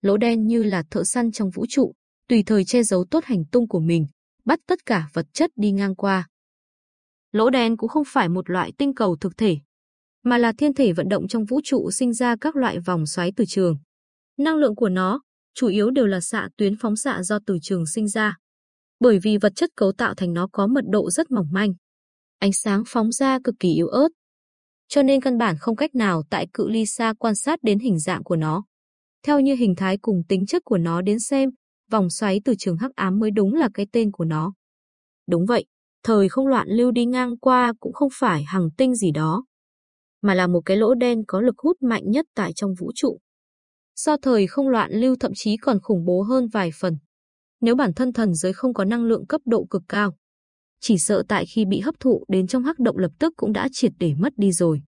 Lỗ đen như là thợ săn trong vũ trụ, tùy thời che giấu tốt hành tung của mình, bắt tất cả vật chất đi ngang qua. Lỗ đen cũng không phải một loại tinh cầu thực thể, mà là thiên thể vận động trong vũ trụ sinh ra các loại vòng xoáy từ trường. Năng lượng của nó chủ yếu đều là xạ tuyến phóng xạ do từ trường sinh ra. Bởi vì vật chất cấu tạo thành nó có mật độ rất mỏng manh, ánh sáng phóng ra cực kỳ yếu ớt, cho nên căn bản không cách nào tại cự ly xa quan sát đến hình dạng của nó. Theo như hình thái cùng tính chất của nó đến xem, vòng xoáy từ trường hắc ám mới đúng là cái tên của nó. Đúng vậy, thời không loạn lưu đi ngang qua cũng không phải hàng tinh gì đó, mà là một cái lỗ đen có lực hút mạnh nhất tại trong vũ trụ. So thời không loạn lưu thậm chí còn khủng bố hơn vài phần. Nếu bản thân thần giới không có năng lượng cấp độ cực cao, chỉ sợ tại khi bị hấp thụ đến trong hắc động lập tức cũng đã triệt để mất đi rồi.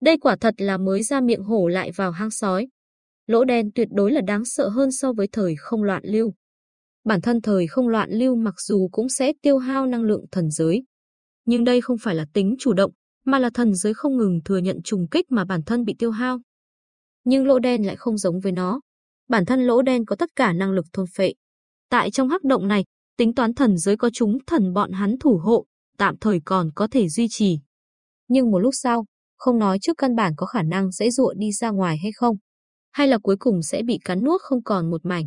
Đây quả thật là mới ra miệng hổ lại vào hang sói. Lỗ đen tuyệt đối là đáng sợ hơn so với thời không loạn lưu. Bản thân thời không loạn lưu mặc dù cũng sẽ tiêu hao năng lượng thần giới. Nhưng đây không phải là tính chủ động, mà là thần giới không ngừng thừa nhận trùng kích mà bản thân bị tiêu hao. Nhưng lỗ đen lại không giống với nó. Bản thân lỗ đen có tất cả năng lực thôn phệ. Tại trong hắc động này, tính toán thần giới có chúng thần bọn hắn thủ hộ, tạm thời còn có thể duy trì. Nhưng một lúc sau, không nói trước căn bản có khả năng dễ dụa đi ra ngoài hay không, hay là cuối cùng sẽ bị cắn nuốt không còn một mảnh.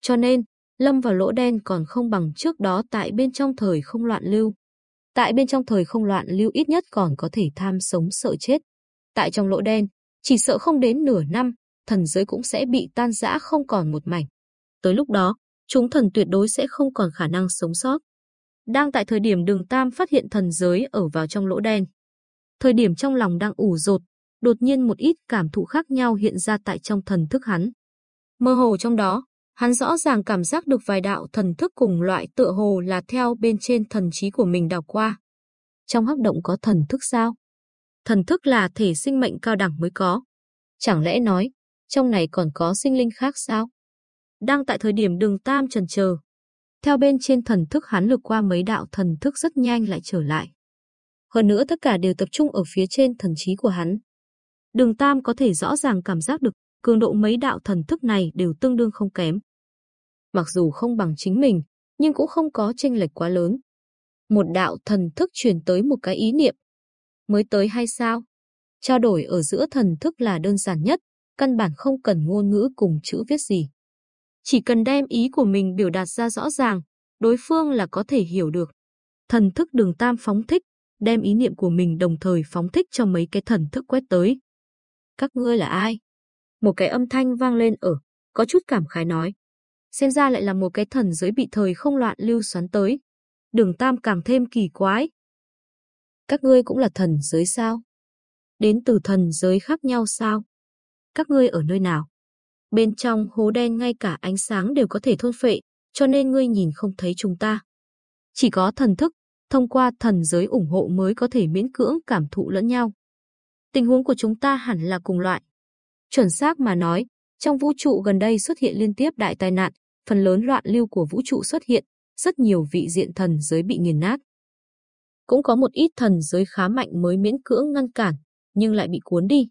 Cho nên, lâm vào lỗ đen còn không bằng trước đó tại bên trong thời không loạn lưu. Tại bên trong thời không loạn lưu ít nhất còn có thể tham sống sợ chết. Tại trong lỗ đen, chỉ sợ không đến nửa năm, thần giới cũng sẽ bị tan rã không còn một mảnh. Tới lúc đó, chúng thần tuyệt đối sẽ không còn khả năng sống sót. Đang tại thời điểm đường Tam phát hiện thần giới ở vào trong lỗ đen. Thời điểm trong lòng đang ủ rột, đột nhiên một ít cảm thụ khác nhau hiện ra tại trong thần thức hắn. Mơ hồ trong đó, hắn rõ ràng cảm giác được vài đạo thần thức cùng loại tựa hồ là theo bên trên thần trí của mình đào qua. Trong hắc động có thần thức sao? Thần thức là thể sinh mệnh cao đẳng mới có. Chẳng lẽ nói, trong này còn có sinh linh khác sao? Đang tại thời điểm đường tam trần chờ. Theo bên trên thần thức hắn lực qua mấy đạo thần thức rất nhanh lại trở lại. Hơn nữa tất cả đều tập trung ở phía trên thần trí của hắn. Đường tam có thể rõ ràng cảm giác được cường độ mấy đạo thần thức này đều tương đương không kém. Mặc dù không bằng chính mình, nhưng cũng không có chênh lệch quá lớn. Một đạo thần thức truyền tới một cái ý niệm. Mới tới hay sao? Trao đổi ở giữa thần thức là đơn giản nhất, căn bản không cần ngôn ngữ cùng chữ viết gì. Chỉ cần đem ý của mình biểu đạt ra rõ ràng, đối phương là có thể hiểu được. Thần thức đường tam phóng thích, đem ý niệm của mình đồng thời phóng thích cho mấy cái thần thức quét tới. Các ngươi là ai? Một cái âm thanh vang lên ở, có chút cảm khái nói. Xem ra lại là một cái thần giới bị thời không loạn lưu xoắn tới. Đường Tam càng thêm kỳ quái. Các ngươi cũng là thần giới sao? Đến từ thần giới khác nhau sao? Các ngươi ở nơi nào? Bên trong hố đen ngay cả ánh sáng đều có thể thôn phệ, cho nên ngươi nhìn không thấy chúng ta. Chỉ có thần thức, thông qua thần giới ủng hộ mới có thể miễn cưỡng cảm thụ lẫn nhau. Tình huống của chúng ta hẳn là cùng loại. Chuẩn xác mà nói, trong vũ trụ gần đây xuất hiện liên tiếp đại tai nạn, phần lớn loạn lưu của vũ trụ xuất hiện, rất nhiều vị diện thần giới bị nghiền nát. Cũng có một ít thần giới khá mạnh mới miễn cưỡng ngăn cản, nhưng lại bị cuốn đi.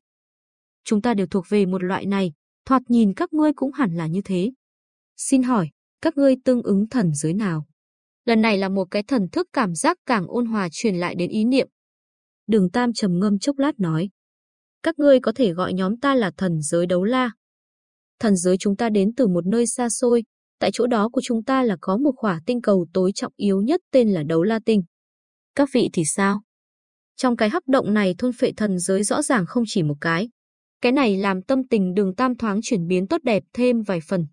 Chúng ta đều thuộc về một loại này, thoạt nhìn các ngươi cũng hẳn là như thế. Xin hỏi, các ngươi tương ứng thần giới nào? Lần này là một cái thần thức cảm giác càng ôn hòa truyền lại đến ý niệm. Đường Tam trầm ngâm chốc lát nói. Các ngươi có thể gọi nhóm ta là thần giới đấu la. Thần giới chúng ta đến từ một nơi xa xôi, tại chỗ đó của chúng ta là có một khỏa tinh cầu tối trọng yếu nhất tên là đấu la tinh. Các vị thì sao? Trong cái hấp động này thôn phệ thần giới rõ ràng không chỉ một cái. Cái này làm tâm tình đường tam thoáng chuyển biến tốt đẹp thêm vài phần.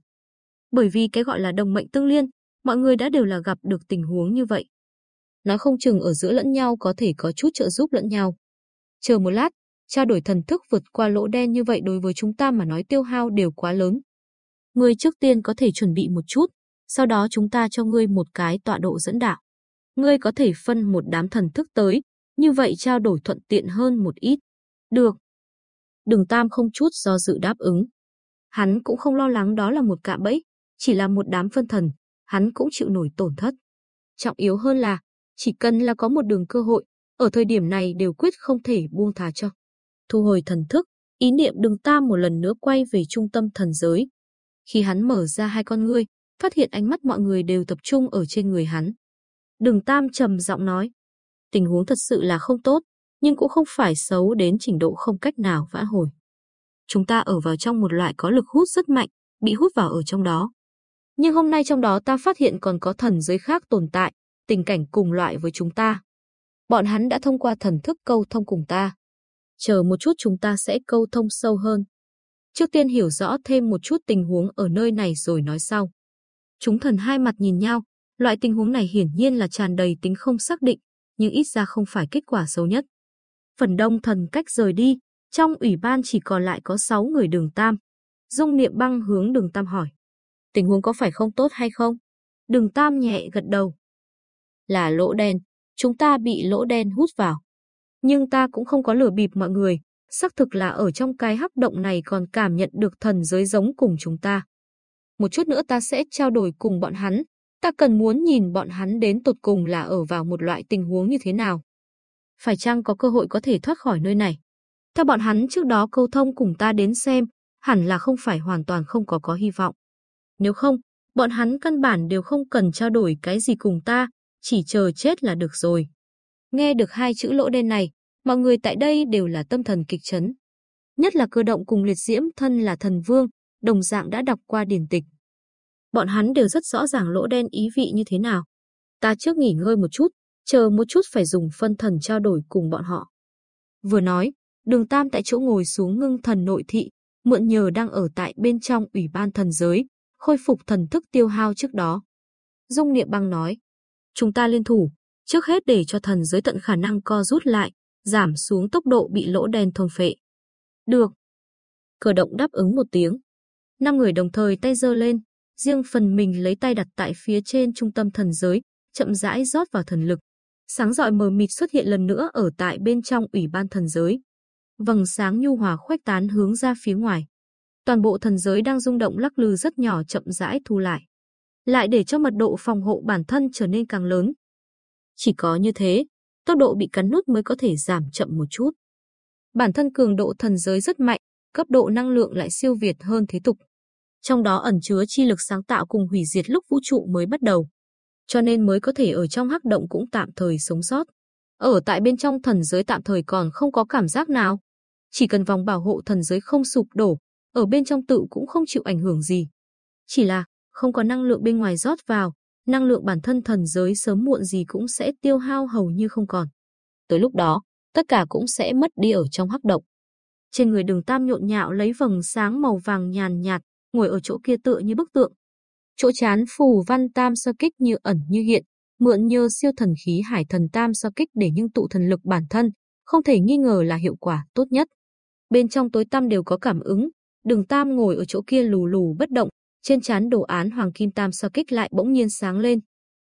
Bởi vì cái gọi là đồng mệnh tương liên, mọi người đã đều là gặp được tình huống như vậy. Nói không chừng ở giữa lẫn nhau có thể có chút trợ giúp lẫn nhau. Chờ một lát, trao đổi thần thức vượt qua lỗ đen như vậy đối với chúng ta mà nói tiêu hao đều quá lớn. Ngươi trước tiên có thể chuẩn bị một chút, sau đó chúng ta cho ngươi một cái tọa độ dẫn đạo. Ngươi có thể phân một đám thần thức tới, như vậy trao đổi thuận tiện hơn một ít. Được. Đường Tam không chút do dự đáp ứng. Hắn cũng không lo lắng đó là một cạm bẫy, chỉ là một đám phân thần, hắn cũng chịu nổi tổn thất. Trọng yếu hơn là, chỉ cần là có một đường cơ hội, ở thời điểm này đều quyết không thể buông thả cho. Thu hồi thần thức, ý niệm đường Tam một lần nữa quay về trung tâm thần giới. Khi hắn mở ra hai con ngươi, phát hiện ánh mắt mọi người đều tập trung ở trên người hắn. Đường Tam trầm giọng nói, tình huống thật sự là không tốt, nhưng cũng không phải xấu đến trình độ không cách nào vãn hồi. Chúng ta ở vào trong một loại có lực hút rất mạnh, bị hút vào ở trong đó. Nhưng hôm nay trong đó ta phát hiện còn có thần giới khác tồn tại, tình cảnh cùng loại với chúng ta. Bọn hắn đã thông qua thần thức câu thông cùng ta. Chờ một chút chúng ta sẽ câu thông sâu hơn. Trước tiên hiểu rõ thêm một chút tình huống ở nơi này rồi nói sau. Chúng thần hai mặt nhìn nhau, loại tình huống này hiển nhiên là tràn đầy tính không xác định, nhưng ít ra không phải kết quả xấu nhất. Phần đông thần cách rời đi, trong ủy ban chỉ còn lại có 6 người đường Tam. Dung Niệm Băng hướng đường Tam hỏi. Tình huống có phải không tốt hay không? Đường Tam nhẹ gật đầu. Là lỗ đen, chúng ta bị lỗ đen hút vào. Nhưng ta cũng không có lừa bịp mọi người, xác thực là ở trong cái hắc động này còn cảm nhận được thần giới giống cùng chúng ta. Một chút nữa ta sẽ trao đổi cùng bọn hắn, ta cần muốn nhìn bọn hắn đến tột cùng là ở vào một loại tình huống như thế nào. Phải chăng có cơ hội có thể thoát khỏi nơi này? Theo bọn hắn trước đó câu thông cùng ta đến xem, hẳn là không phải hoàn toàn không có có hy vọng. Nếu không, bọn hắn căn bản đều không cần trao đổi cái gì cùng ta, chỉ chờ chết là được rồi. Nghe được hai chữ lỗ đen này, mọi người tại đây đều là tâm thần kịch chấn. Nhất là cơ động cùng liệt diễm thân là thần vương, đồng dạng đã đọc qua điển tịch. Bọn hắn đều rất rõ ràng lỗ đen ý vị như thế nào. Ta trước nghỉ ngơi một chút, chờ một chút phải dùng phân thần trao đổi cùng bọn họ. Vừa nói, đường Tam tại chỗ ngồi xuống ngưng thần nội thị, mượn nhờ đang ở tại bên trong ủy ban thần giới, khôi phục thần thức tiêu hao trước đó. Dung Niệm Băng nói, chúng ta liên thủ, trước hết để cho thần giới tận khả năng co rút lại, giảm xuống tốc độ bị lỗ đen thôn phệ. Được. Cờ động đáp ứng một tiếng. Năm người đồng thời tay giơ lên, riêng phần mình lấy tay đặt tại phía trên trung tâm thần giới, chậm rãi rót vào thần lực. Sáng rọi mờ mịt xuất hiện lần nữa ở tại bên trong ủy ban thần giới. Vầng sáng nhu hòa khuếch tán hướng ra phía ngoài. Toàn bộ thần giới đang rung động lắc lư rất nhỏ chậm rãi thu lại. Lại để cho mật độ phòng hộ bản thân trở nên càng lớn. Chỉ có như thế, tốc độ bị cắn nút mới có thể giảm chậm một chút. Bản thân cường độ thần giới rất mạnh, cấp độ năng lượng lại siêu việt hơn thế tục. Trong đó ẩn chứa chi lực sáng tạo cùng hủy diệt lúc vũ trụ mới bắt đầu. Cho nên mới có thể ở trong hắc động cũng tạm thời sống sót. Ở tại bên trong thần giới tạm thời còn không có cảm giác nào. Chỉ cần vòng bảo hộ thần giới không sụp đổ, ở bên trong tự cũng không chịu ảnh hưởng gì. Chỉ là, không có năng lượng bên ngoài rót vào, năng lượng bản thân thần giới sớm muộn gì cũng sẽ tiêu hao hầu như không còn. Tới lúc đó, tất cả cũng sẽ mất đi ở trong hắc động. Trên người đường tam nhộn nhạo lấy vầng sáng màu vàng nhàn nhạt, ngồi ở chỗ kia tựa như bức tượng. Chỗ chán phù văn tam sơ kích như ẩn như hiện, mượn nhờ siêu thần khí hải thần tam sơ kích để nhưng tụ thần lực bản thân, không thể nghi ngờ là hiệu quả tốt nhất. Bên trong tối tăm đều có cảm ứng, đường tam ngồi ở chỗ kia lù lù bất động, trên chán đồ án hoàng kim tam sơ kích lại bỗng nhiên sáng lên.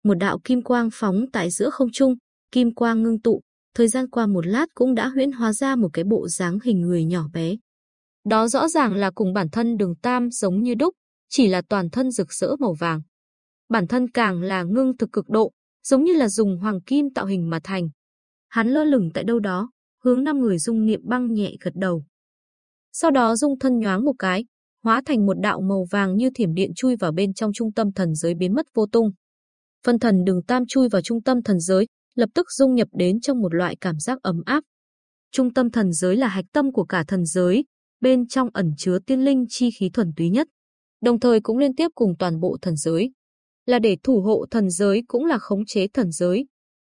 Một đạo kim quang phóng tại giữa không trung, kim quang ngưng tụ, thời gian qua một lát cũng đã huyễn hóa ra một cái bộ dáng hình người nhỏ bé. Đó rõ ràng là cùng bản thân đường tam giống như đúc, chỉ là toàn thân rực rỡ màu vàng. Bản thân càng là ngưng thực cực độ, giống như là dùng hoàng kim tạo hình mà thành. Hắn lơ lửng tại đâu đó, hướng năm người dung niệm băng nhẹ gật đầu. Sau đó dung thân nhoáng một cái, hóa thành một đạo màu vàng như thiểm điện chui vào bên trong trung tâm thần giới biến mất vô tung. Phân thần đường tam chui vào trung tâm thần giới, lập tức dung nhập đến trong một loại cảm giác ấm áp. Trung tâm thần giới là hạch tâm của cả thần giới, bên trong ẩn chứa tiên linh chi khí thuần túy nhất, đồng thời cũng liên tiếp cùng toàn bộ thần giới. Là để thủ hộ thần giới cũng là khống chế thần giới.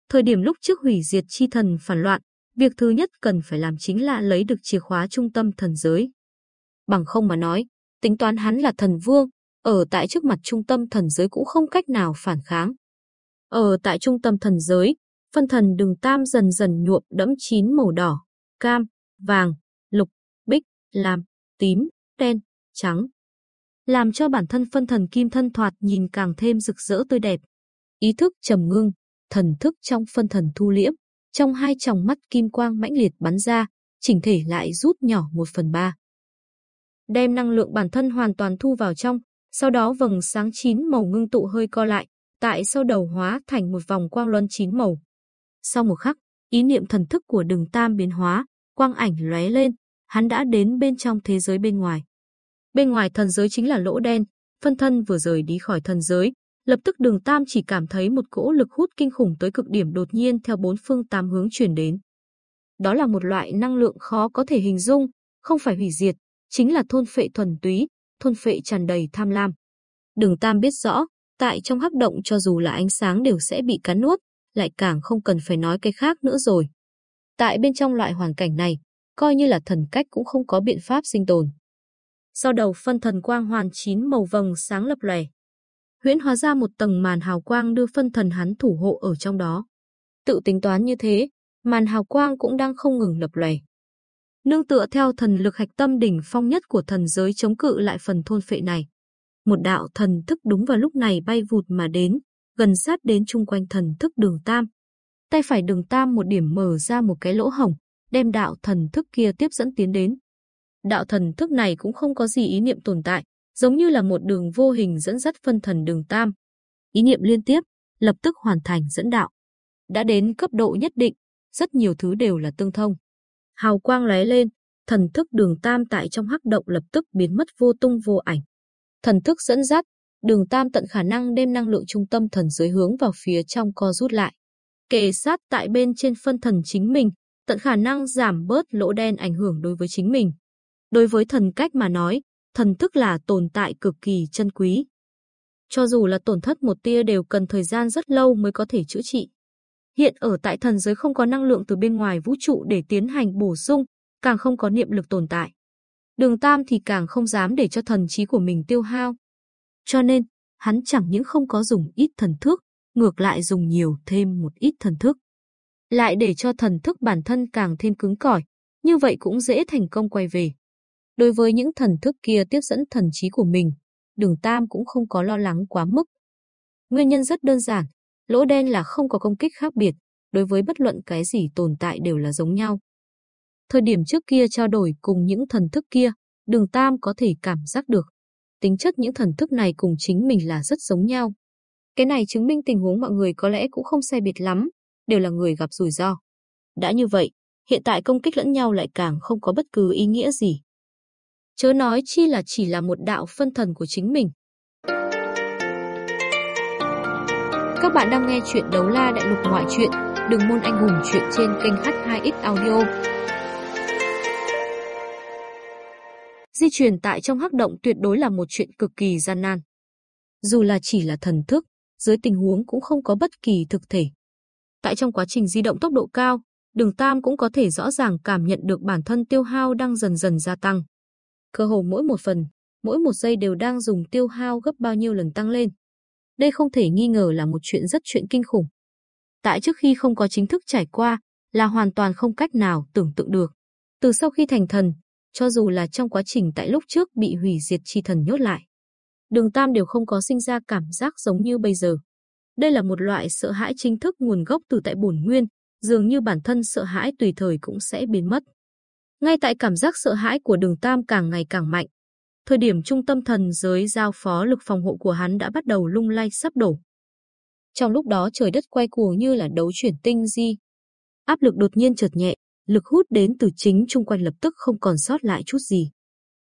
Thời điểm lúc trước hủy diệt chi thần phản loạn, việc thứ nhất cần phải làm chính là lấy được chìa khóa trung tâm thần giới. Bằng không mà nói, tính toán hắn là thần vương, ở tại trước mặt trung tâm thần giới cũng không cách nào phản kháng. Ở tại trung tâm thần giới, phân thần đường tam dần dần nhuộm đẫm chín màu đỏ, cam, vàng, lục, bích, lam, tím, đen, trắng. Làm cho bản thân phân thần kim thân thoạt nhìn càng thêm rực rỡ tươi đẹp. Ý thức trầm ngưng, thần thức trong phân thần thu liễm, trong hai tròng mắt kim quang mãnh liệt bắn ra, chỉnh thể lại rút nhỏ một phần ba. Đem năng lượng bản thân hoàn toàn thu vào trong, sau đó vầng sáng chín màu ngưng tụ hơi co lại, tại sau đầu hóa thành một vòng quang luân chín màu. Sau một khắc, ý niệm thần thức của đường tam biến hóa, quang ảnh lóe lên, hắn đã đến bên trong thế giới bên ngoài. Bên ngoài thần giới chính là lỗ đen, phân thân vừa rời đi khỏi thần giới, lập tức đường tam chỉ cảm thấy một cỗ lực hút kinh khủng tới cực điểm đột nhiên theo bốn phương tám hướng truyền đến. Đó là một loại năng lượng khó có thể hình dung, không phải hủy diệt, chính là thôn phệ thuần túy, thôn phệ tràn đầy tham lam. Đường tam biết rõ, tại trong hắc động cho dù là ánh sáng đều sẽ bị cắn nuốt, lại càng không cần phải nói cái khác nữa rồi. Tại bên trong loại hoàn cảnh này, coi như là thần cách cũng không có biện pháp sinh tồn. Sau đầu phân thần quang hoàn chín màu vầng sáng lập lòe. Huyễn hóa ra một tầng màn hào quang đưa phân thần hắn thủ hộ ở trong đó. Tự tính toán như thế, màn hào quang cũng đang không ngừng lập lòe. Nương tựa theo thần lực hạch tâm đỉnh phong nhất của thần giới chống cự lại phần thôn phệ này. Một đạo thần thức đúng vào lúc này bay vụt mà đến, gần sát đến chung quanh thần thức đường tam. Tay phải đường tam một điểm mở ra một cái lỗ hổng, đem đạo thần thức kia tiếp dẫn tiến đến. Đạo thần thức này cũng không có gì ý niệm tồn tại, giống như là một đường vô hình dẫn dắt phân thần đường tam. Ý niệm liên tiếp, lập tức hoàn thành dẫn đạo. Đã đến cấp độ nhất định, rất nhiều thứ đều là tương thông. Hào quang lóe lên, thần thức đường tam tại trong hắc động lập tức biến mất vô tung vô ảnh. Thần thức dẫn dắt, đường tam tận khả năng đem năng lượng trung tâm thần giới hướng vào phía trong co rút lại. Kề sát tại bên trên phân thần chính mình, tận khả năng giảm bớt lỗ đen ảnh hưởng đối với chính mình. Đối với thần cách mà nói, thần thức là tồn tại cực kỳ chân quý. Cho dù là tổn thất một tia đều cần thời gian rất lâu mới có thể chữa trị. Hiện ở tại thần giới không có năng lượng từ bên ngoài vũ trụ để tiến hành bổ sung, càng không có niệm lực tồn tại. Đường Tam thì càng không dám để cho thần trí của mình tiêu hao. Cho nên, hắn chẳng những không có dùng ít thần thức, ngược lại dùng nhiều thêm một ít thần thức. Lại để cho thần thức bản thân càng thêm cứng cỏi, như vậy cũng dễ thành công quay về. Đối với những thần thức kia tiếp dẫn thần trí của mình, đường Tam cũng không có lo lắng quá mức. Nguyên nhân rất đơn giản, lỗ đen là không có công kích khác biệt, đối với bất luận cái gì tồn tại đều là giống nhau. Thời điểm trước kia trao đổi cùng những thần thức kia, đường Tam có thể cảm giác được. Tính chất những thần thức này cùng chính mình là rất giống nhau. Cái này chứng minh tình huống mọi người có lẽ cũng không sai biệt lắm, đều là người gặp rủi ro. Đã như vậy, hiện tại công kích lẫn nhau lại càng không có bất cứ ý nghĩa gì. Chớ nói chi là chỉ là một đạo phân thần của chính mình. Các bạn đang nghe chuyện Đấu La Đại Lục Ngoại truyện, Đường môn anh hùng chuyện trên kênh H2X Audio. Di chuyển tại trong hắc động tuyệt đối là một chuyện cực kỳ gian nan. Dù là chỉ là thần thức, dưới tình huống cũng không có bất kỳ thực thể. Tại trong quá trình di động tốc độ cao, đường Tam cũng có thể rõ ràng cảm nhận được bản thân tiêu hao đang dần dần gia tăng. Cơ hồ mỗi một phần, mỗi một giây đều đang dùng tiêu hao gấp bao nhiêu lần tăng lên. Đây không thể nghi ngờ là một chuyện rất chuyện kinh khủng. Tại trước khi không có chính thức trải qua, là hoàn toàn không cách nào tưởng tượng được. Từ sau khi thành thần, cho dù là trong quá trình tại lúc trước bị hủy diệt chi thần nhốt lại. Đường Tam đều không có sinh ra cảm giác giống như bây giờ. Đây là một loại sợ hãi chính thức nguồn gốc từ tại bổn nguyên, dường như bản thân sợ hãi tùy thời cũng sẽ biến mất. Ngay tại cảm giác sợ hãi của đường Tam càng ngày càng mạnh, thời điểm trung tâm thần giới giao phó lực phòng hộ của hắn đã bắt đầu lung lay sắp đổ. Trong lúc đó trời đất quay cuồng như là đấu chuyển tinh di. Áp lực đột nhiên chợt nhẹ, lực hút đến từ chính chung quanh lập tức không còn sót lại chút gì.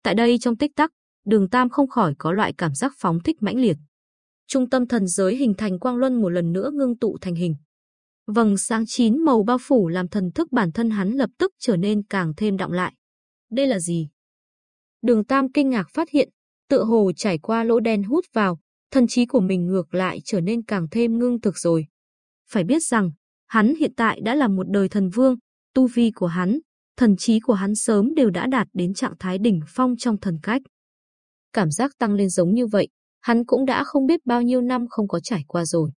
Tại đây trong tích tắc, đường Tam không khỏi có loại cảm giác phóng thích mãnh liệt. Trung tâm thần giới hình thành quang luân một lần nữa ngưng tụ thành hình. Vầng sáng chín màu bao phủ làm thần thức bản thân hắn lập tức trở nên càng thêm đọng lại. Đây là gì? Đường Tam kinh ngạc phát hiện, tựa hồ trải qua lỗ đen hút vào, thần trí của mình ngược lại trở nên càng thêm ngưng thực rồi. Phải biết rằng, hắn hiện tại đã là một đời thần vương, tu vi của hắn, thần trí của hắn sớm đều đã đạt đến trạng thái đỉnh phong trong thần cách. cảm giác tăng lên giống như vậy, hắn cũng đã không biết bao nhiêu năm không có trải qua rồi.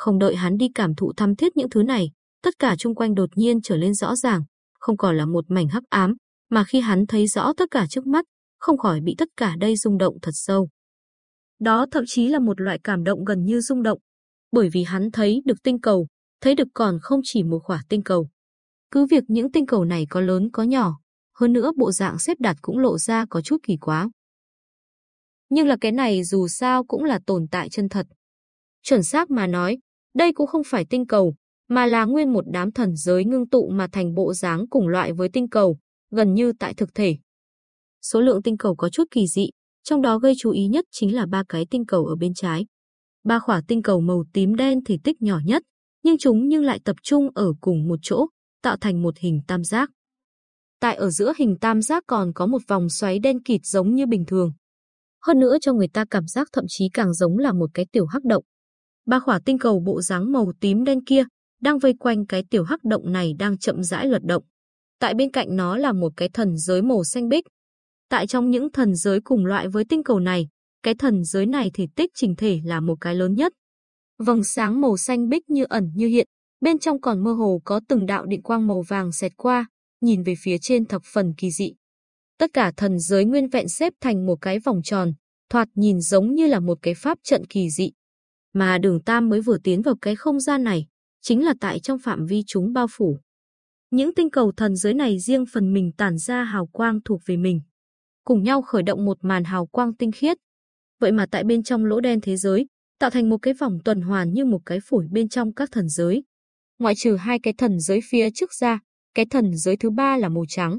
Không đợi hắn đi cảm thụ thăm thiết những thứ này, tất cả chung quanh đột nhiên trở lên rõ ràng, không còn là một mảnh hắc ám, mà khi hắn thấy rõ tất cả trước mắt, không khỏi bị tất cả đây rung động thật sâu. Đó thậm chí là một loại cảm động gần như rung động, bởi vì hắn thấy được tinh cầu, thấy được còn không chỉ một quả tinh cầu. Cứ việc những tinh cầu này có lớn có nhỏ, hơn nữa bộ dạng xếp đặt cũng lộ ra có chút kỳ quá. Nhưng là cái này dù sao cũng là tồn tại chân thật. Chuẩn xác mà nói, đây cũng không phải tinh cầu, mà là nguyên một đám thần giới ngưng tụ mà thành bộ dáng cùng loại với tinh cầu, gần như tại thực thể. Số lượng tinh cầu có chút kỳ dị, trong đó gây chú ý nhất chính là ba cái tinh cầu ở bên trái. Ba khỏa tinh cầu màu tím đen thì tích nhỏ nhất, nhưng chúng nhưng lại tập trung ở cùng một chỗ, tạo thành một hình tam giác. Tại ở giữa hình tam giác còn có một vòng xoáy đen kịt giống như bình thường. Hơn nữa cho người ta cảm giác thậm chí càng giống là một cái tiểu hắc động. Ba khỏa tinh cầu bộ dáng màu tím đen kia đang vây quanh cái tiểu hắc động này đang chậm rãi lật động. Tại bên cạnh nó là một cái thần giới màu xanh bích. Tại trong những thần giới cùng loại với tinh cầu này, cái thần giới này thì tích trình thể là một cái lớn nhất. Vầng sáng màu xanh bích như ẩn như hiện, bên trong còn mơ hồ có từng đạo điện quang màu vàng xẹt qua, nhìn về phía trên thập phần kỳ dị. Tất cả thần giới nguyên vẹn xếp thành một cái vòng tròn, thoạt nhìn giống như là một cái pháp trận kỳ dị. Mà đường Tam mới vừa tiến vào cái không gian này, chính là tại trong phạm vi chúng bao phủ. Những tinh cầu thần giới này riêng phần mình tản ra hào quang thuộc về mình. Cùng nhau khởi động một màn hào quang tinh khiết. Vậy mà tại bên trong lỗ đen thế giới, tạo thành một cái vòng tuần hoàn như một cái phổi bên trong các thần giới. Ngoại trừ hai cái thần giới phía trước ra, cái thần giới thứ ba là màu trắng.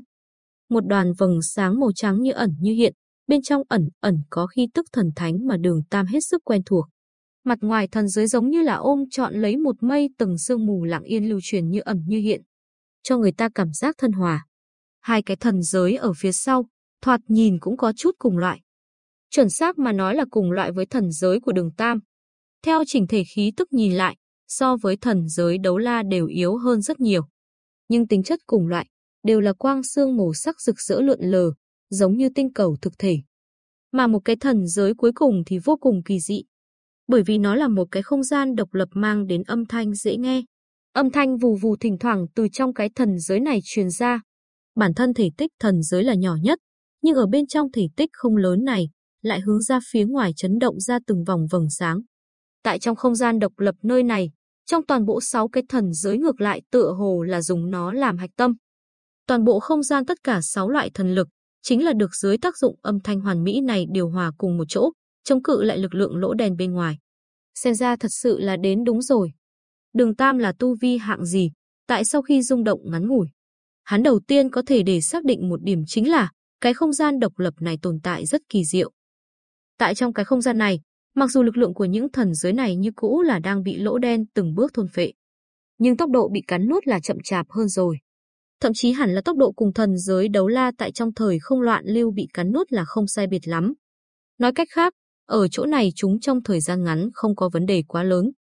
Một đoàn vầng sáng màu trắng như ẩn như hiện, bên trong ẩn ẩn có khi tức thần thánh mà đường tam hết sức quen thuộc. Mặt ngoài thần giới giống như là ôm trọn lấy một mây tầng sương mù lặng yên lưu truyền như ẩn như hiện, cho người ta cảm giác thân hòa. Hai cái thần giới ở phía sau, thoạt nhìn cũng có chút cùng loại. Chuẩn xác mà nói là cùng loại với thần giới của đường Tam. Theo chỉnh thể khí tức nhìn lại, so với thần giới đấu la đều yếu hơn rất nhiều. Nhưng tính chất cùng loại, đều là quang xương màu sắc rực rỡ lượn lờ, giống như tinh cầu thực thể. Mà một cái thần giới cuối cùng thì vô cùng kỳ dị, bởi vì nó là một cái không gian độc lập mang đến âm thanh dễ nghe. Âm thanh vù vù thỉnh thoảng từ trong cái thần giới này truyền ra. Bản thân thể tích thần giới là nhỏ nhất, nhưng ở bên trong thể tích không lớn này, lại hướng ra phía ngoài chấn động ra từng vòng vầng sáng. Tại trong không gian độc lập nơi này, trong toàn bộ sáu cái thần giới ngược lại tựa hồ là dùng nó làm hạch tâm. Toàn bộ không gian tất cả sáu loại thần lực, chính là được dưới tác dụng âm thanh hoàn mỹ này điều hòa cùng một chỗ, chống cự lại lực lượng lỗ đèn bên ngoài. Xem ra thật sự là đến đúng rồi. Đường Tam là tu vi hạng gì, tại sau khi rung động ngắn ngủi. Hắn đầu tiên có thể để xác định một điểm chính là cái không gian độc lập này tồn tại rất kỳ diệu. Tại trong cái không gian này, mặc dù lực lượng của những thần giới này như cũ là đang bị lỗ đen từng bước thôn phệ, nhưng tốc độ bị cắn nuốt là chậm chạp hơn rồi. Thậm chí hẳn là tốc độ cùng thần giới đấu la tại trong thời không loạn lưu bị cắn nuốt là không sai biệt lắm. Nói cách khác, ở chỗ này chúng trong thời gian ngắn không có vấn đề quá lớn.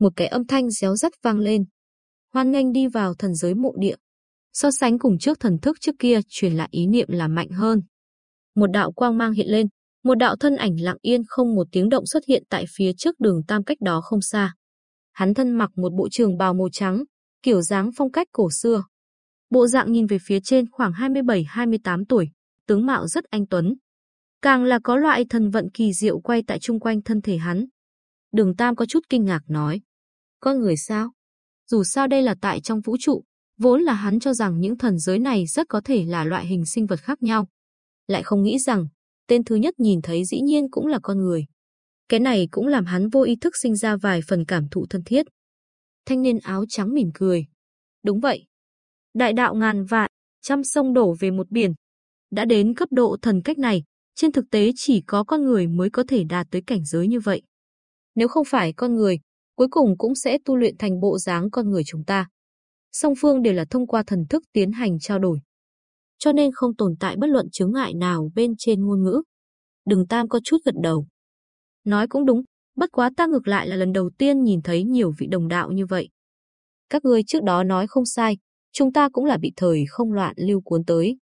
Một cái âm thanh réo rắt vang lên. Hoan nghênh đi vào thần giới mộ địa. So sánh cùng trước thần thức trước kia truyền lại ý niệm là mạnh hơn. Một đạo quang mang hiện lên, một đạo thân ảnh lặng yên không một tiếng động xuất hiện tại phía trước đường tam cách đó không xa. Hắn thân mặc một bộ trường bào màu trắng, kiểu dáng phong cách cổ xưa. Bộ dạng nhìn về phía trên khoảng 27-28 tuổi, tướng mạo rất anh tuấn, Càng là có loại thần vận kỳ diệu quay tại chung quanh thân thể hắn. Đường Tam có chút kinh ngạc nói. Con người sao? Dù sao đây là tại trong vũ trụ, vốn là hắn cho rằng những thần giới này rất có thể là loại hình sinh vật khác nhau. Lại không nghĩ rằng, tên thứ nhất nhìn thấy dĩ nhiên cũng là con người. Cái này cũng làm hắn vô ý thức sinh ra vài phần cảm thụ thân thiết. Thanh niên áo trắng mỉm cười. Đúng vậy. Đại đạo ngàn vạn, trăm sông đổ về một biển. Đã đến cấp độ thần cách này, trên thực tế chỉ có con người mới có thể đạt tới cảnh giới như vậy. Nếu không phải con người, cuối cùng cũng sẽ tu luyện thành bộ dáng con người chúng ta. Song phương đều là thông qua thần thức tiến hành trao đổi. Cho nên không tồn tại bất luận chướng ngại nào bên trên ngôn ngữ. Đừng Tam có chút gật đầu. Nói cũng đúng, bất quá ta ngược lại là lần đầu tiên nhìn thấy nhiều vị đồng đạo như vậy. Các ngươi trước đó nói không sai, chúng ta cũng là bị thời không loạn lưu cuốn tới.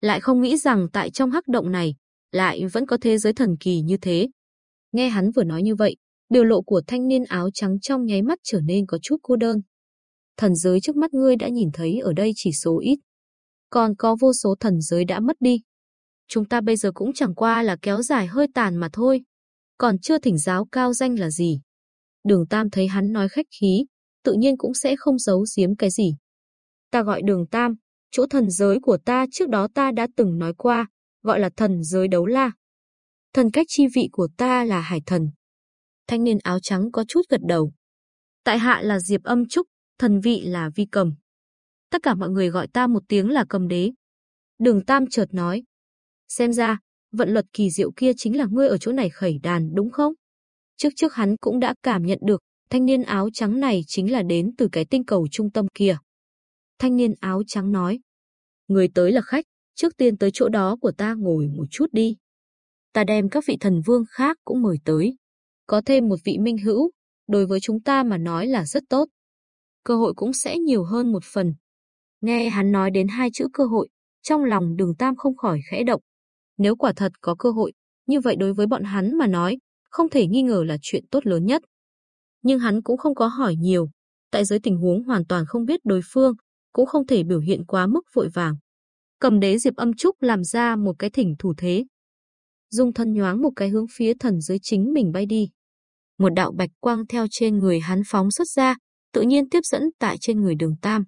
Lại không nghĩ rằng tại trong hắc động này, lại vẫn có thế giới thần kỳ như thế. Nghe hắn vừa nói như vậy, biểu lộ của thanh niên áo trắng trong nháy mắt trở nên có chút cô đơn. Thần giới trước mắt ngươi đã nhìn thấy ở đây chỉ số ít, còn có vô số thần giới đã mất đi. Chúng ta bây giờ cũng chẳng qua là kéo dài hơi tàn mà thôi, còn chưa thỉnh giáo cao danh là gì. Đường Tam thấy hắn nói khách khí, tự nhiên cũng sẽ không giấu giếm cái gì. Ta gọi đường Tam, chỗ thần giới của ta trước đó ta đã từng nói qua, gọi là thần giới đấu la. Thần cách chi vị của ta là hải thần. Thanh niên áo trắng có chút gật đầu. Tại hạ là Diệp âm trúc, thần vị là vi cầm. Tất cả mọi người gọi ta một tiếng là cầm đế. Đường Tam chợt nói. Xem ra, vận luật kỳ diệu kia chính là ngươi ở chỗ này khẩy đàn đúng không? Trước trước hắn cũng đã cảm nhận được, thanh niên áo trắng này chính là đến từ cái tinh cầu trung tâm kia. Thanh niên áo trắng nói. Người tới là khách, trước tiên tới chỗ đó của ta ngồi một chút đi. Ta đem các vị thần vương khác cũng mời tới. Có thêm một vị minh hữu, đối với chúng ta mà nói là rất tốt. Cơ hội cũng sẽ nhiều hơn một phần. Nghe hắn nói đến hai chữ cơ hội, trong lòng đường tam không khỏi khẽ động. Nếu quả thật có cơ hội, như vậy đối với bọn hắn mà nói, không thể nghi ngờ là chuyện tốt lớn nhất. Nhưng hắn cũng không có hỏi nhiều, tại dưới tình huống hoàn toàn không biết đối phương, cũng không thể biểu hiện quá mức vội vàng. Cầm đế Diệp Âm Trúc làm ra một cái thỉnh thủ thế. Dung thân nhoáng một cái hướng phía thần giới chính mình bay đi. Một đạo bạch quang theo trên người hắn phóng xuất ra, tự nhiên tiếp dẫn tại trên người đường Tam.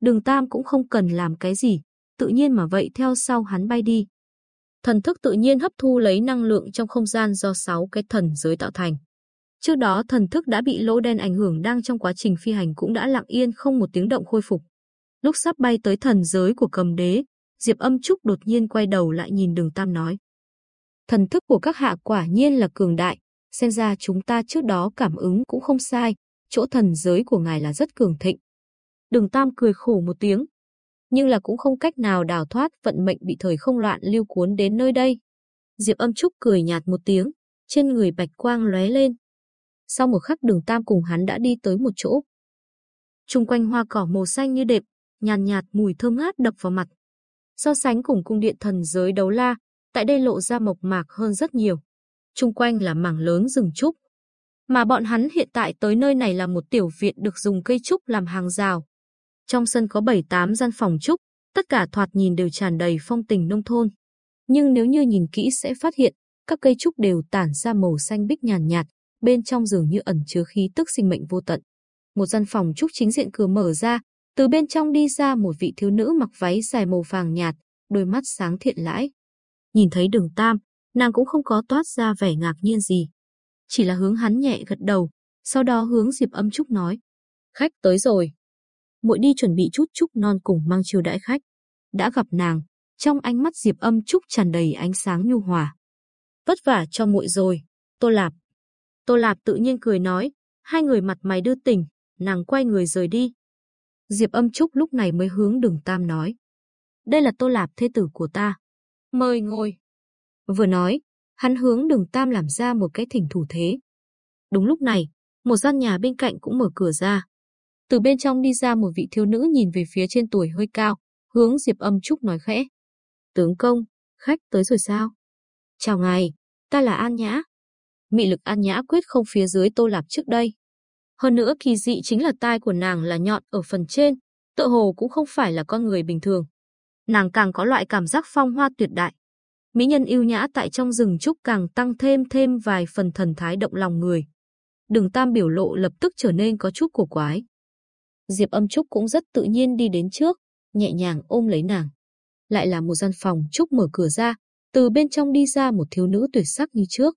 Đường Tam cũng không cần làm cái gì, tự nhiên mà vậy theo sau hắn bay đi. Thần thức tự nhiên hấp thu lấy năng lượng trong không gian do sáu cái thần giới tạo thành. Trước đó thần thức đã bị lỗ đen ảnh hưởng đang trong quá trình phi hành cũng đã lặng yên không một tiếng động khôi phục. Lúc sắp bay tới thần giới của cầm đế, Diệp âm trúc đột nhiên quay đầu lại nhìn đường Tam nói. Thần thức của các hạ quả nhiên là cường đại, xem ra chúng ta trước đó cảm ứng cũng không sai, chỗ thần giới của ngài là rất cường thịnh. Đường Tam cười khổ một tiếng, nhưng là cũng không cách nào đào thoát vận mệnh bị thời không loạn lưu cuốn đến nơi đây. Diệp âm trúc cười nhạt một tiếng, trên người bạch quang lóe lên. Sau một khắc đường Tam cùng hắn đã đi tới một chỗ. Trung quanh hoa cỏ màu xanh như đẹp, nhàn nhạt, nhạt mùi thơm ngát đập vào mặt. So sánh cùng cung điện thần giới đấu la, tại đây lộ ra mộc mạc hơn rất nhiều. Trung quanh là mảng lớn rừng trúc. Mà bọn hắn hiện tại tới nơi này là một tiểu viện được dùng cây trúc làm hàng rào. Trong sân có 7-8 gian phòng trúc, tất cả thoạt nhìn đều tràn đầy phong tình nông thôn. Nhưng nếu như nhìn kỹ sẽ phát hiện, các cây trúc đều tản ra màu xanh bích nhàn nhạt, bên trong dường như ẩn chứa khí tức sinh mệnh vô tận. Một gian phòng trúc chính diện cửa mở ra, từ bên trong đi ra một vị thiếu nữ mặc váy dài màu vàng nhạt, đôi mắt sáng thiện lãi. Nhìn thấy đường tam, nàng cũng không có toát ra vẻ ngạc nhiên gì. Chỉ là hướng hắn nhẹ gật đầu, sau đó hướng Diệp âm trúc nói. Khách tới rồi. Muội đi chuẩn bị chút trúc non cùng mang chiêu đãi khách. Đã gặp nàng, trong ánh mắt Diệp âm trúc tràn đầy ánh sáng nhu hòa. Vất vả cho muội rồi, Tô Lạp. Tô Lạp tự nhiên cười nói, hai người mặt mày đưa tình, nàng quay người rời đi. Diệp âm trúc lúc này mới hướng đường Tam nói. Đây là Tô Lạp thê tử của ta. Mời ngồi. Vừa nói, hắn hướng đường Tam làm ra một cái thỉnh thủ thế. Đúng lúc này, một gian nhà bên cạnh cũng mở cửa ra. Từ bên trong đi ra một vị thiếu nữ nhìn về phía trên tuổi hơi cao, hướng Diệp âm trúc nói khẽ. Tướng công, khách tới rồi sao? Chào ngài, ta là An Nhã. Mị lực An Nhã quyết không phía dưới Tô Lạp trước đây. Hơn nữa kỳ dị chính là tai của nàng là nhọn ở phần trên, tựa hồ cũng không phải là con người bình thường. Nàng càng có loại cảm giác phong hoa tuyệt đại. Mỹ nhân yêu nhã tại trong rừng trúc càng tăng thêm thêm vài phần thần thái động lòng người. Đường Tam biểu lộ lập tức trở nên có chút cổ quái. Diệp âm trúc cũng rất tự nhiên đi đến trước, nhẹ nhàng ôm lấy nàng. Lại là một gian phòng trúc mở cửa ra, từ bên trong đi ra một thiếu nữ tuyệt sắc như trước.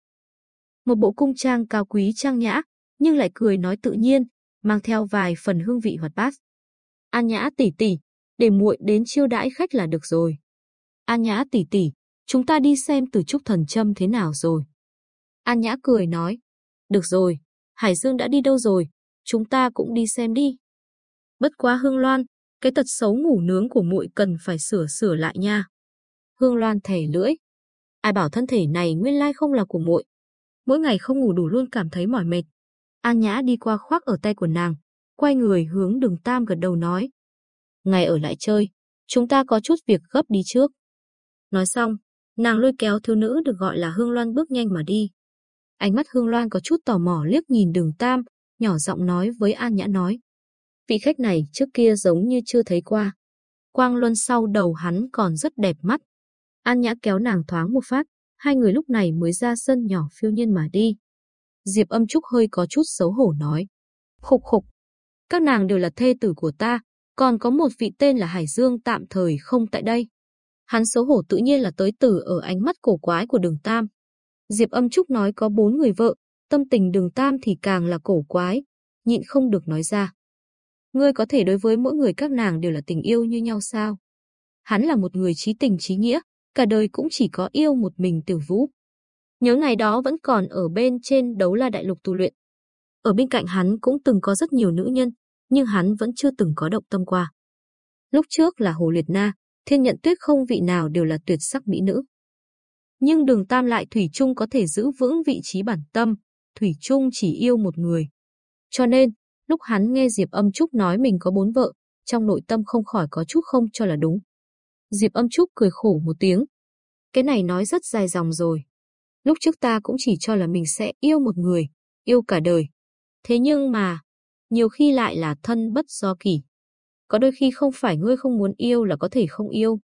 Một bộ cung trang cao quý trang nhã, nhưng lại cười nói tự nhiên, mang theo vài phần hương vị hoạt bát. An Nhã tỷ tỷ, để muội đến chiêu đãi khách là được rồi. An Nhã tỷ tỷ, chúng ta đi xem từ trúc thần châm thế nào rồi. An Nhã cười nói, được rồi, Hải Dương đã đi đâu rồi, chúng ta cũng đi xem đi. Bất quá Hương Loan, cái tật xấu ngủ nướng của muội cần phải sửa sửa lại nha. Hương Loan thẻ lưỡi. Ai bảo thân thể này nguyên lai không là của muội. Mỗi ngày không ngủ đủ luôn cảm thấy mỏi mệt. An Nhã đi qua khoác ở tay của nàng, quay người hướng đường Tam gật đầu nói. Ngày ở lại chơi, chúng ta có chút việc gấp đi trước. Nói xong, Nàng lôi kéo thiếu nữ được gọi là Hương Loan bước nhanh mà đi. Ánh mắt Hương Loan có chút tò mò liếc nhìn đường Tam, nhỏ giọng nói với An Nhã nói. Vị khách này trước kia giống như chưa thấy qua. Quang luân sau đầu hắn còn rất đẹp mắt. An Nhã kéo nàng thoáng một phát, hai người lúc này mới ra sân nhỏ phiêu nhiên mà đi. Diệp âm trúc hơi có chút xấu hổ nói. Khục khục, các nàng đều là thê tử của ta, còn có một vị tên là Hải Dương tạm thời không tại đây. Hắn xấu hổ tự nhiên là tới từ ở ánh mắt cổ quái của đường Tam. Diệp âm trúc nói có bốn người vợ, tâm tình đường Tam thì càng là cổ quái, nhịn không được nói ra. Ngươi có thể đối với mỗi người các nàng đều là tình yêu như nhau sao? Hắn là một người trí tình trí nghĩa, cả đời cũng chỉ có yêu một mình tiểu vũ. Nhớ ngày đó vẫn còn ở bên trên đấu la đại lục tu luyện. Ở bên cạnh hắn cũng từng có rất nhiều nữ nhân, nhưng hắn vẫn chưa từng có động tâm qua. Lúc trước là Hồ Liệt Na, thiên nhận tuyết không vị nào đều là tuyệt sắc mỹ nữ. Nhưng đường Tam lại Thủy Trung có thể giữ vững vị trí bản tâm, Thủy Trung chỉ yêu một người. Cho nên, lúc hắn nghe Diệp Âm Trúc nói mình có bốn vợ, trong nội tâm không khỏi có chút không cho là đúng. Diệp Âm Trúc cười khổ một tiếng. Cái này nói rất dài dòng rồi. Lúc trước ta cũng chỉ cho là mình sẽ yêu một người, yêu cả đời. Thế nhưng mà, nhiều khi lại là thân bất do kỳ. Có đôi khi không phải ngươi không muốn yêu là có thể không yêu.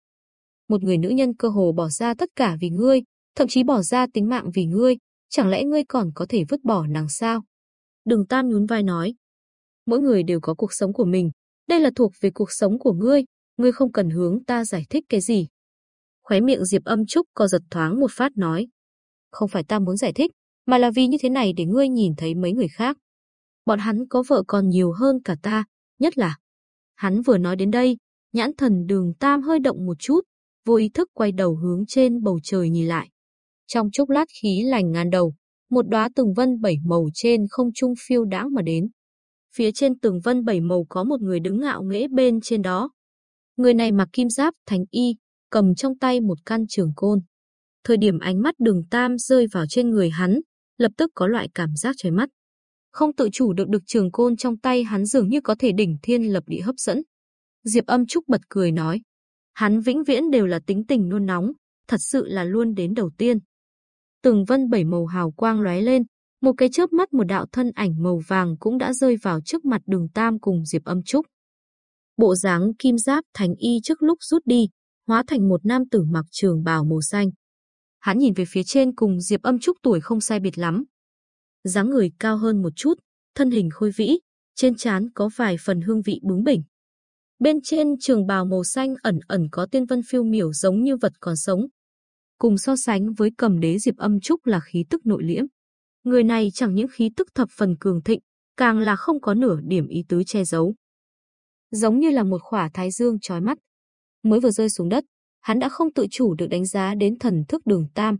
Một người nữ nhân cơ hồ bỏ ra tất cả vì ngươi, thậm chí bỏ ra tính mạng vì ngươi, chẳng lẽ ngươi còn có thể vứt bỏ nàng sao? Đường Tam nhún vai nói. Mỗi người đều có cuộc sống của mình, đây là thuộc về cuộc sống của ngươi, ngươi không cần hướng ta giải thích cái gì. Khóe miệng Diệp âm trúc co giật thoáng một phát nói. Không phải ta muốn giải thích, mà là vì như thế này để ngươi nhìn thấy mấy người khác. Bọn hắn có vợ còn nhiều hơn cả ta, nhất là. Hắn vừa nói đến đây, nhãn thần đường tam hơi động một chút, vô ý thức quay đầu hướng trên bầu trời nhìn lại. Trong chốc lát khí lành ngàn đầu, một đóa tường vân bảy màu trên không trung phiêu đãng mà đến. Phía trên tường vân bảy màu có một người đứng ngạo nghễ bên trên đó. Người này mặc kim giáp thành y, cầm trong tay một căn trường côn. Thời điểm ánh mắt đường tam rơi vào trên người hắn, lập tức có loại cảm giác chói mắt. Không tự chủ được được trường côn trong tay hắn dường như có thể đỉnh thiên lập địa hấp dẫn. Diệp âm trúc bật cười nói. Hắn vĩnh viễn đều là tính tình nôn nóng, thật sự là luôn đến đầu tiên. Từng vân bảy màu hào quang lóe lên, một cái chớp mắt một đạo thân ảnh màu vàng cũng đã rơi vào trước mặt đường Tam cùng Diệp âm trúc. Bộ dáng kim giáp thành y trước lúc rút đi, hóa thành một nam tử mặc trường bào màu xanh. Hắn nhìn về phía trên cùng Diệp âm trúc tuổi không sai biệt lắm. dáng người cao hơn một chút, thân hình khôi vĩ, trên trán có vài phần hương vị bướng bỉnh. Bên trên trường bào màu xanh ẩn ẩn có tiên vân phiêu miểu giống như vật còn sống. Cùng so sánh với cầm đế Diệp âm trúc là khí tức nội liễm. Người này chẳng những khí tức thập phần cường thịnh, càng là không có nửa điểm ý tứ che giấu. Giống như là một khỏa thái dương chói mắt. Mới vừa rơi xuống đất, hắn đã không tự chủ được đánh giá đến thần thức đường tam.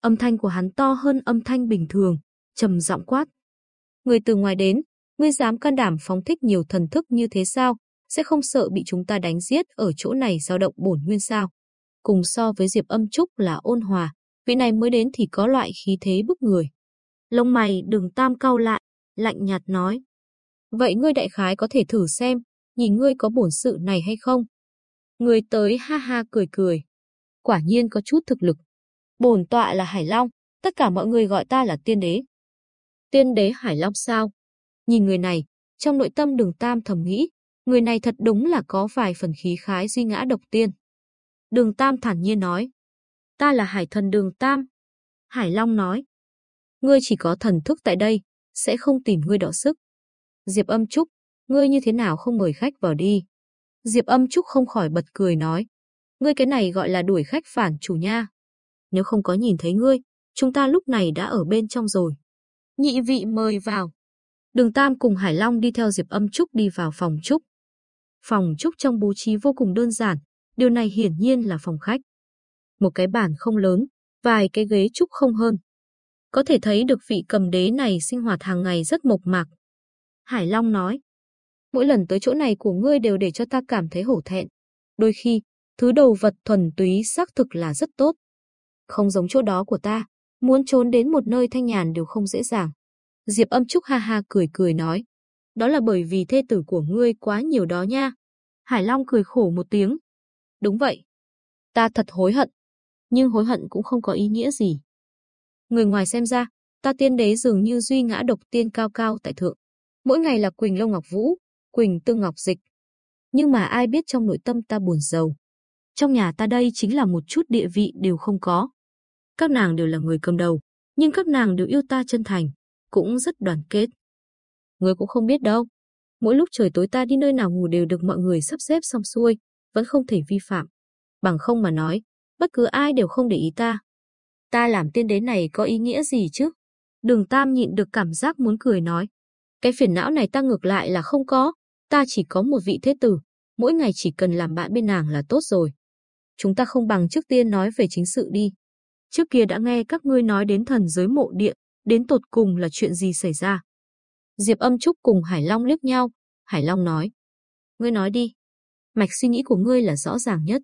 Âm thanh của hắn to hơn âm thanh bình thường, trầm giọng quát. Người từ ngoài đến, ngươi dám can đảm phóng thích nhiều thần thức như thế sao, sẽ không sợ bị chúng ta đánh giết ở chỗ này dao động bổn nguyên sao? Cùng so với Diệp Âm Trúc là ôn hòa, vị này mới đến thì có loại khí thế bức người. Lông mày đường tam cao lại, lạnh nhạt nói. Vậy ngươi đại khái có thể thử xem, nhìn ngươi có bổn sự này hay không? Người tới ha ha cười cười. Quả nhiên có chút thực lực. Bổn tọa là Hải Long, tất cả mọi người gọi ta là tiên đế. Tiên đế Hải Long sao? Nhìn người này, trong nội tâm đường tam thầm nghĩ, người này thật đúng là có vài phần khí khái duy ngã độc tiên. Đường tam thản nhiên nói, ta là hải thần đường tam. Hải Long nói, ngươi chỉ có thần thức tại đây, sẽ không tìm ngươi đọ sức. Diệp âm trúc, ngươi như thế nào không mời khách vào đi. Diệp âm trúc không khỏi bật cười nói, ngươi cái này gọi là đuổi khách phản chủ nha. Nếu không có nhìn thấy ngươi, chúng ta lúc này đã ở bên trong rồi. Nhị vị mời vào. Đường Tam cùng Hải Long đi theo Diệp âm trúc đi vào phòng trúc. Phòng trúc trong bố trí vô cùng đơn giản, điều này hiển nhiên là phòng khách. Một cái bàn không lớn, vài cái ghế trúc không hơn. Có thể thấy được vị cầm đế này sinh hoạt hàng ngày rất mộc mạc. Hải Long nói, mỗi lần tới chỗ này của ngươi đều để cho ta cảm thấy hổ thẹn. Đôi khi, thứ đồ vật thuần túy xác thực là rất tốt. Không giống chỗ đó của ta, muốn trốn đến một nơi thanh nhàn đều không dễ dàng. Diệp âm trúc ha ha cười cười nói, đó là bởi vì thê tử của ngươi quá nhiều đó nha. Hải Long cười khổ một tiếng. Đúng vậy. Ta thật hối hận. nhưng hối hận cũng không có ý nghĩa gì. Người ngoài xem ra, ta tiên đế dường như duy ngã độc tiên cao cao tại thượng. Mỗi ngày là Quỳnh Lâu Ngọc Vũ, Quỳnh Tương Ngọc Dịch. Nhưng mà ai biết trong nội tâm ta buồn giàu. Trong nhà ta đây chính là một chút địa vị đều không có. Các nàng đều là người cầm đầu, nhưng các nàng đều yêu ta chân thành, cũng rất đoàn kết. Người cũng không biết đâu. Mỗi lúc trời tối ta đi nơi nào ngủ đều được mọi người sắp xếp xong xuôi, vẫn không thể vi phạm. Bằng không mà nói, bất cứ ai đều không để ý ta. Ta làm tiên đế này có ý nghĩa gì chứ? Đường Tam nhịn được cảm giác muốn cười nói. Cái phiền não này ta ngược lại là không có, ta chỉ có một vị thế tử, mỗi ngày chỉ cần làm bạn bên nàng là tốt rồi. Chúng ta không bằng trước tiên nói về chính sự đi. Trước kia đã nghe các ngươi nói đến thần giới mộ địa, đến tột cùng là chuyện gì xảy ra. Diệp âm trúc cùng Hải Long liếc nhau, Hải Long nói. Ngươi nói đi. Mạch suy nghĩ của ngươi là rõ ràng nhất.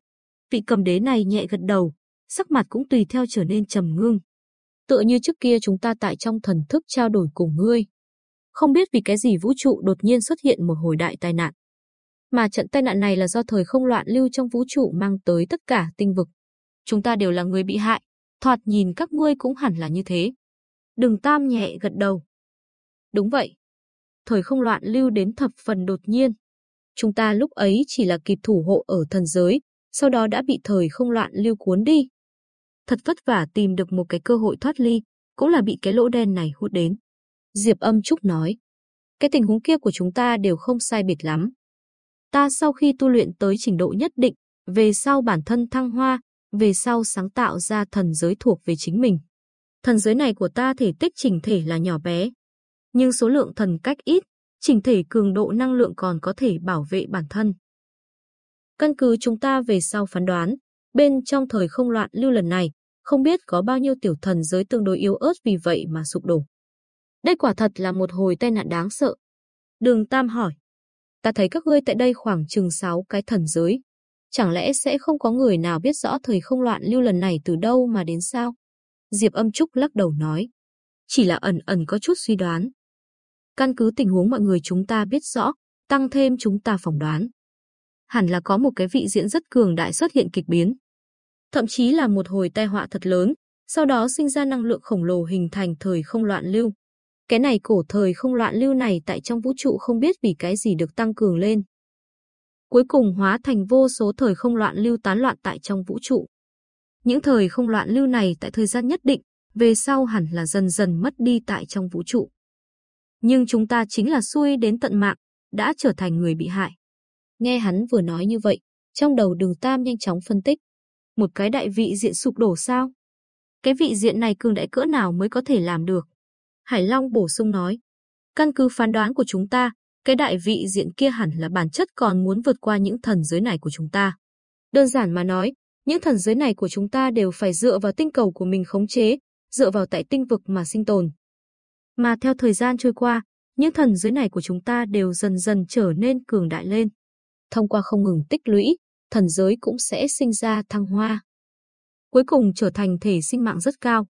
Vị cầm đế này nhẹ gật đầu, sắc mặt cũng tùy theo trở nên trầm ngưng. Tựa như trước kia chúng ta tại trong thần thức trao đổi cùng ngươi. Không biết vì cái gì vũ trụ đột nhiên xuất hiện một hồi đại tai nạn. Mà trận tai nạn này là do thời không loạn lưu trong vũ trụ mang tới tất cả tinh vực. Chúng ta đều là người bị hại, thoạt nhìn các ngươi cũng hẳn là như thế. Đừng tam nhẹ gật đầu. Đúng vậy. Thời không loạn lưu đến thập phần đột nhiên. Chúng ta lúc ấy chỉ là kịp thủ hộ ở thần giới, sau đó đã bị thời không loạn lưu cuốn đi. Thật vất vả tìm được một cái cơ hội thoát ly, cũng là bị cái lỗ đen này hút đến. Diệp âm trúc nói, cái tình huống kia của chúng ta đều không sai biệt lắm. Ta sau khi tu luyện tới trình độ nhất định, về sau bản thân thăng hoa, về sau sáng tạo ra thần giới thuộc về chính mình. Thần giới này của ta thể tích chỉnh thể là nhỏ bé, nhưng số lượng thần cách ít, chỉnh thể cường độ năng lượng còn có thể bảo vệ bản thân. Căn cứ chúng ta về sau phán đoán, bên trong thời không loạn lưu lần này, không biết có bao nhiêu tiểu thần giới tương đối yếu ớt vì vậy mà sụp đổ. Đây quả thật là một hồi tai nạn đáng sợ. Đường Tam hỏi, ta thấy các ngươi tại đây khoảng chừng 6 cái thần giới. Chẳng lẽ sẽ không có người nào biết rõ thời không loạn lưu lần này từ đâu mà đến sao? Diệp âm trúc lắc đầu nói, chỉ là ẩn ẩn có chút suy đoán. Căn cứ tình huống mọi người chúng ta biết rõ, tăng thêm chúng ta phỏng đoán. Hẳn là có một cái vị diễn rất cường đại xuất hiện kịch biến. Thậm chí là một hồi tai họa thật lớn, sau đó sinh ra năng lượng khổng lồ hình thành thời không loạn lưu. Cái này cổ thời không loạn lưu này tại trong vũ trụ không biết vì cái gì được tăng cường lên. Cuối cùng hóa thành vô số thời không loạn lưu tán loạn tại trong vũ trụ. Những thời không loạn lưu này tại thời gian nhất định, về sau hẳn là dần dần mất đi tại trong vũ trụ. Nhưng chúng ta chính là xui đến tận mạng, đã trở thành người bị hại. Nghe hắn vừa nói như vậy, trong đầu đường Tam nhanh chóng phân tích. Một cái đại vị diện sụp đổ sao? Cái vị diện này cường đại cỡ nào mới có thể làm được? Hải Long bổ sung nói. Căn cứ phán đoán của chúng ta, cái đại vị diện kia hẳn là bản chất còn muốn vượt qua những thần giới này của chúng ta. Đơn giản mà nói, những thần giới này của chúng ta đều phải dựa vào tinh cầu của mình khống chế, dựa vào tại tinh vực mà sinh tồn. Mà theo thời gian trôi qua, những thần giới này của chúng ta đều dần dần trở nên cường đại lên. Thông qua không ngừng tích lũy, thần giới cũng sẽ sinh ra thăng hoa. Cuối cùng trở thành thể sinh mạng rất cao.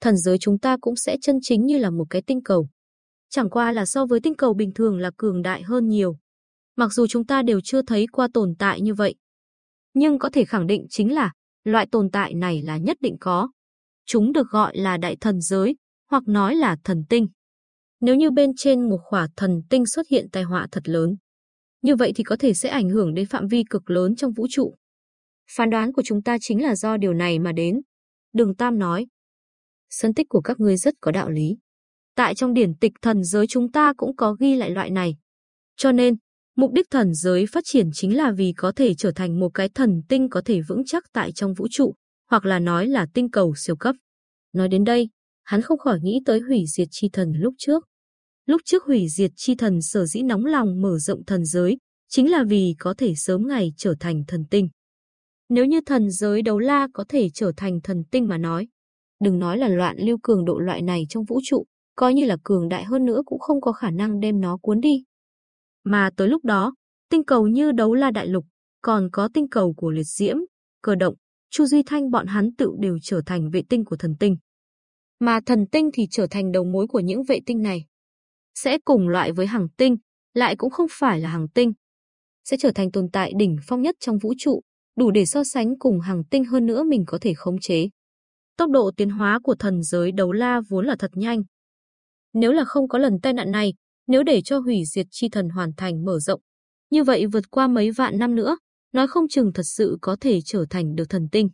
Thần giới chúng ta cũng sẽ chân chính như là một cái tinh cầu. Chẳng qua là so với tinh cầu bình thường là cường đại hơn nhiều. Mặc dù chúng ta đều chưa thấy qua tồn tại như vậy. Nhưng có thể khẳng định chính là loại tồn tại này là nhất định có. Chúng được gọi là đại thần giới, hoặc nói là thần tinh. Nếu như bên trên một khỏa thần tinh xuất hiện tai họa thật lớn, như vậy thì có thể sẽ ảnh hưởng đến phạm vi cực lớn trong vũ trụ. Phán đoán của chúng ta chính là do điều này mà đến. Đường Tam nói, phân tích của các ngươi rất có đạo lý. Tại trong điển tịch thần giới chúng ta cũng có ghi lại loại này. Cho nên, mục đích thần giới phát triển chính là vì có thể trở thành một cái thần tinh có thể vững chắc tại trong vũ trụ, hoặc là nói là tinh cầu siêu cấp. Nói đến đây, hắn không khỏi nghĩ tới hủy diệt chi thần lúc trước. Lúc trước hủy diệt chi thần sở dĩ nóng lòng mở rộng thần giới, chính là vì có thể sớm ngày trở thành thần tinh. Nếu như thần giới đấu la có thể trở thành thần tinh mà nói, đừng nói là loạn lưu cường độ loại này trong vũ trụ, coi như là cường đại hơn nữa cũng không có khả năng đem nó cuốn đi. Mà tới lúc đó, tinh cầu như đấu la đại lục, còn có tinh cầu của liệt diễm, cơ động, Chu Duy Thanh bọn hắn tự đều trở thành vệ tinh của thần tinh. Mà thần tinh thì trở thành đầu mối của những vệ tinh này. Sẽ cùng loại với hàng tinh, lại cũng không phải là hàng tinh. Sẽ trở thành tồn tại đỉnh phong nhất trong vũ trụ, đủ để so sánh cùng hàng tinh hơn nữa mình có thể khống chế. Tốc độ tiến hóa của thần giới đấu la vốn là thật nhanh. Nếu là không có lần tai nạn này, nếu để cho hủy diệt chi thần hoàn thành mở rộng, như vậy vượt qua mấy vạn năm nữa, nói không chừng thật sự có thể trở thành được thần tinh.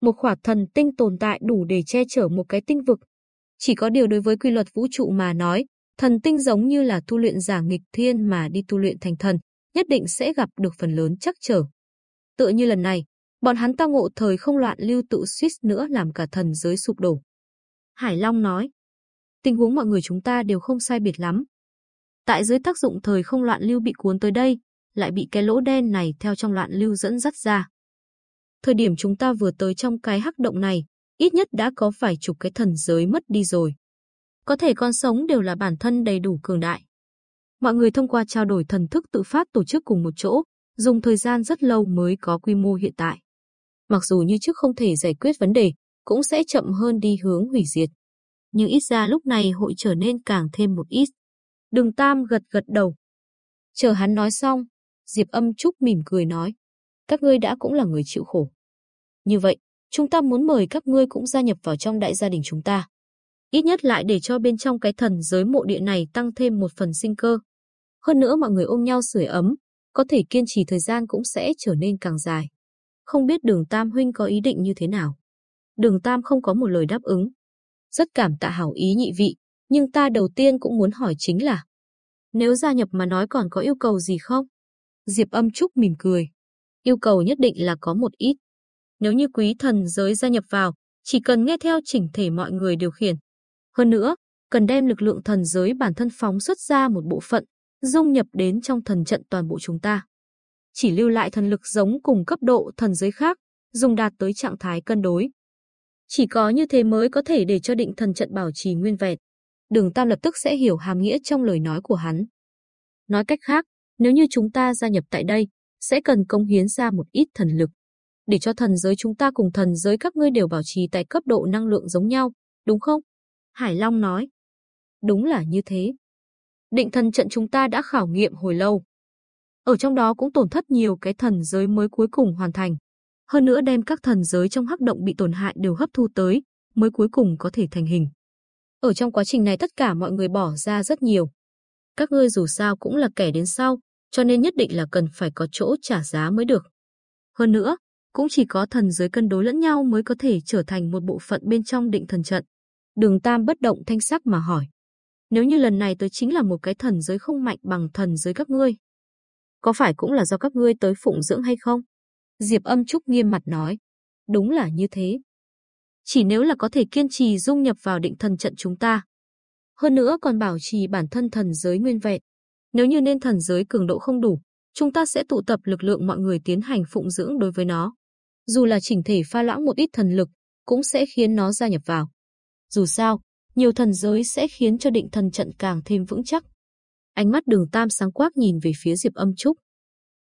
Một khỏa thần tinh tồn tại đủ để che chở một cái tinh vực. Chỉ có điều đối với quy luật vũ trụ mà nói, thần tinh giống như là tu luyện giả nghịch thiên mà đi tu luyện thành thần, nhất định sẽ gặp được phần lớn chắc trở. Tựa như lần này, bọn hắn ta ngộ thời không loạn lưu tự suýt nữa làm cả thần giới sụp đổ. Hải Long nói, tình huống mọi người chúng ta đều không sai biệt lắm. Tại dưới tác dụng thời không loạn lưu bị cuốn tới đây, lại bị cái lỗ đen này theo trong loạn lưu dẫn dắt ra. Thời điểm chúng ta vừa tới trong cái hắc động này, ít nhất đã có vài chục cái thần giới mất đi rồi. Có thể con sống đều là bản thân đầy đủ cường đại. Mọi người thông qua trao đổi thần thức tự phát tổ chức cùng một chỗ, dùng thời gian rất lâu mới có quy mô hiện tại. Mặc dù như trước không thể giải quyết vấn đề, cũng sẽ chậm hơn đi hướng hủy diệt. Nhưng ít ra lúc này hội trở nên càng thêm một ít. Đường Tam gật gật đầu. Chờ hắn nói xong, Diệp âm trúc mỉm cười nói. Các ngươi đã cũng là người chịu khổ. Như vậy, chúng ta muốn mời các ngươi cũng gia nhập vào trong đại gia đình chúng ta. Ít nhất lại để cho bên trong cái thần giới mộ địa này tăng thêm một phần sinh cơ. Hơn nữa mọi người ôm nhau sưởi ấm, có thể kiên trì thời gian cũng sẽ trở nên càng dài. Không biết đường Tam Huynh có ý định như thế nào? Đường Tam không có một lời đáp ứng. Rất cảm tạ hảo ý nhị vị, nhưng ta đầu tiên cũng muốn hỏi chính là nếu gia nhập mà nói còn có yêu cầu gì không? Diệp âm trúc mỉm cười. Yêu cầu nhất định là có một ít. Nếu như quý thần giới gia nhập vào, chỉ cần nghe theo chỉnh thể mọi người điều khiển. Hơn nữa, cần đem lực lượng thần giới bản thân phóng xuất ra một bộ phận, dung nhập đến trong thần trận toàn bộ chúng ta. Chỉ lưu lại thần lực giống cùng cấp độ thần giới khác, dùng đạt tới trạng thái cân đối. Chỉ có như thế mới có thể để cho định thần trận bảo trì nguyên vẹn. Đường Tam lập tức sẽ hiểu hàm nghĩa trong lời nói của hắn. Nói cách khác, nếu như chúng ta gia nhập tại đây, sẽ cần công hiến ra một ít thần lực. Để cho thần giới chúng ta cùng thần giới các ngươi đều bảo trì tại cấp độ năng lượng giống nhau, đúng không? Hải Long nói. Đúng là như thế. Định thần trận chúng ta đã khảo nghiệm hồi lâu. Ở trong đó cũng tổn thất nhiều cái thần giới mới cuối cùng hoàn thành. Hơn nữa đem các thần giới trong hắc động bị tổn hại đều hấp thu tới, mới cuối cùng có thể thành hình. Ở trong quá trình này tất cả mọi người bỏ ra rất nhiều. Các ngươi dù sao cũng là kẻ đến sau, cho nên nhất định là cần phải có chỗ trả giá mới được. Hơn nữa, cũng chỉ có thần giới cân đối lẫn nhau mới có thể trở thành một bộ phận bên trong định thần trận. Đường Tam bất động thanh sắc mà hỏi. Nếu như lần này tôi chính là một cái thần giới không mạnh bằng thần giới các ngươi, có phải cũng là do các ngươi tới phụng dưỡng hay không? Diệp âm trúc nghiêm mặt nói. Đúng là như thế. Chỉ nếu là có thể kiên trì dung nhập vào định thần trận chúng ta. Hơn nữa còn bảo trì bản thân thần giới nguyên vẹn. Nếu như nên thần giới cường độ không đủ, chúng ta sẽ tụ tập lực lượng mọi người tiến hành phụng dưỡng đối với nó. Dù là chỉnh thể pha loãng một ít thần lực, cũng sẽ khiến nó gia nhập vào. Dù sao, nhiều thần giới sẽ khiến cho định thần trận càng thêm vững chắc. Ánh mắt đường tam sáng quắc nhìn về phía Diệp âm trúc.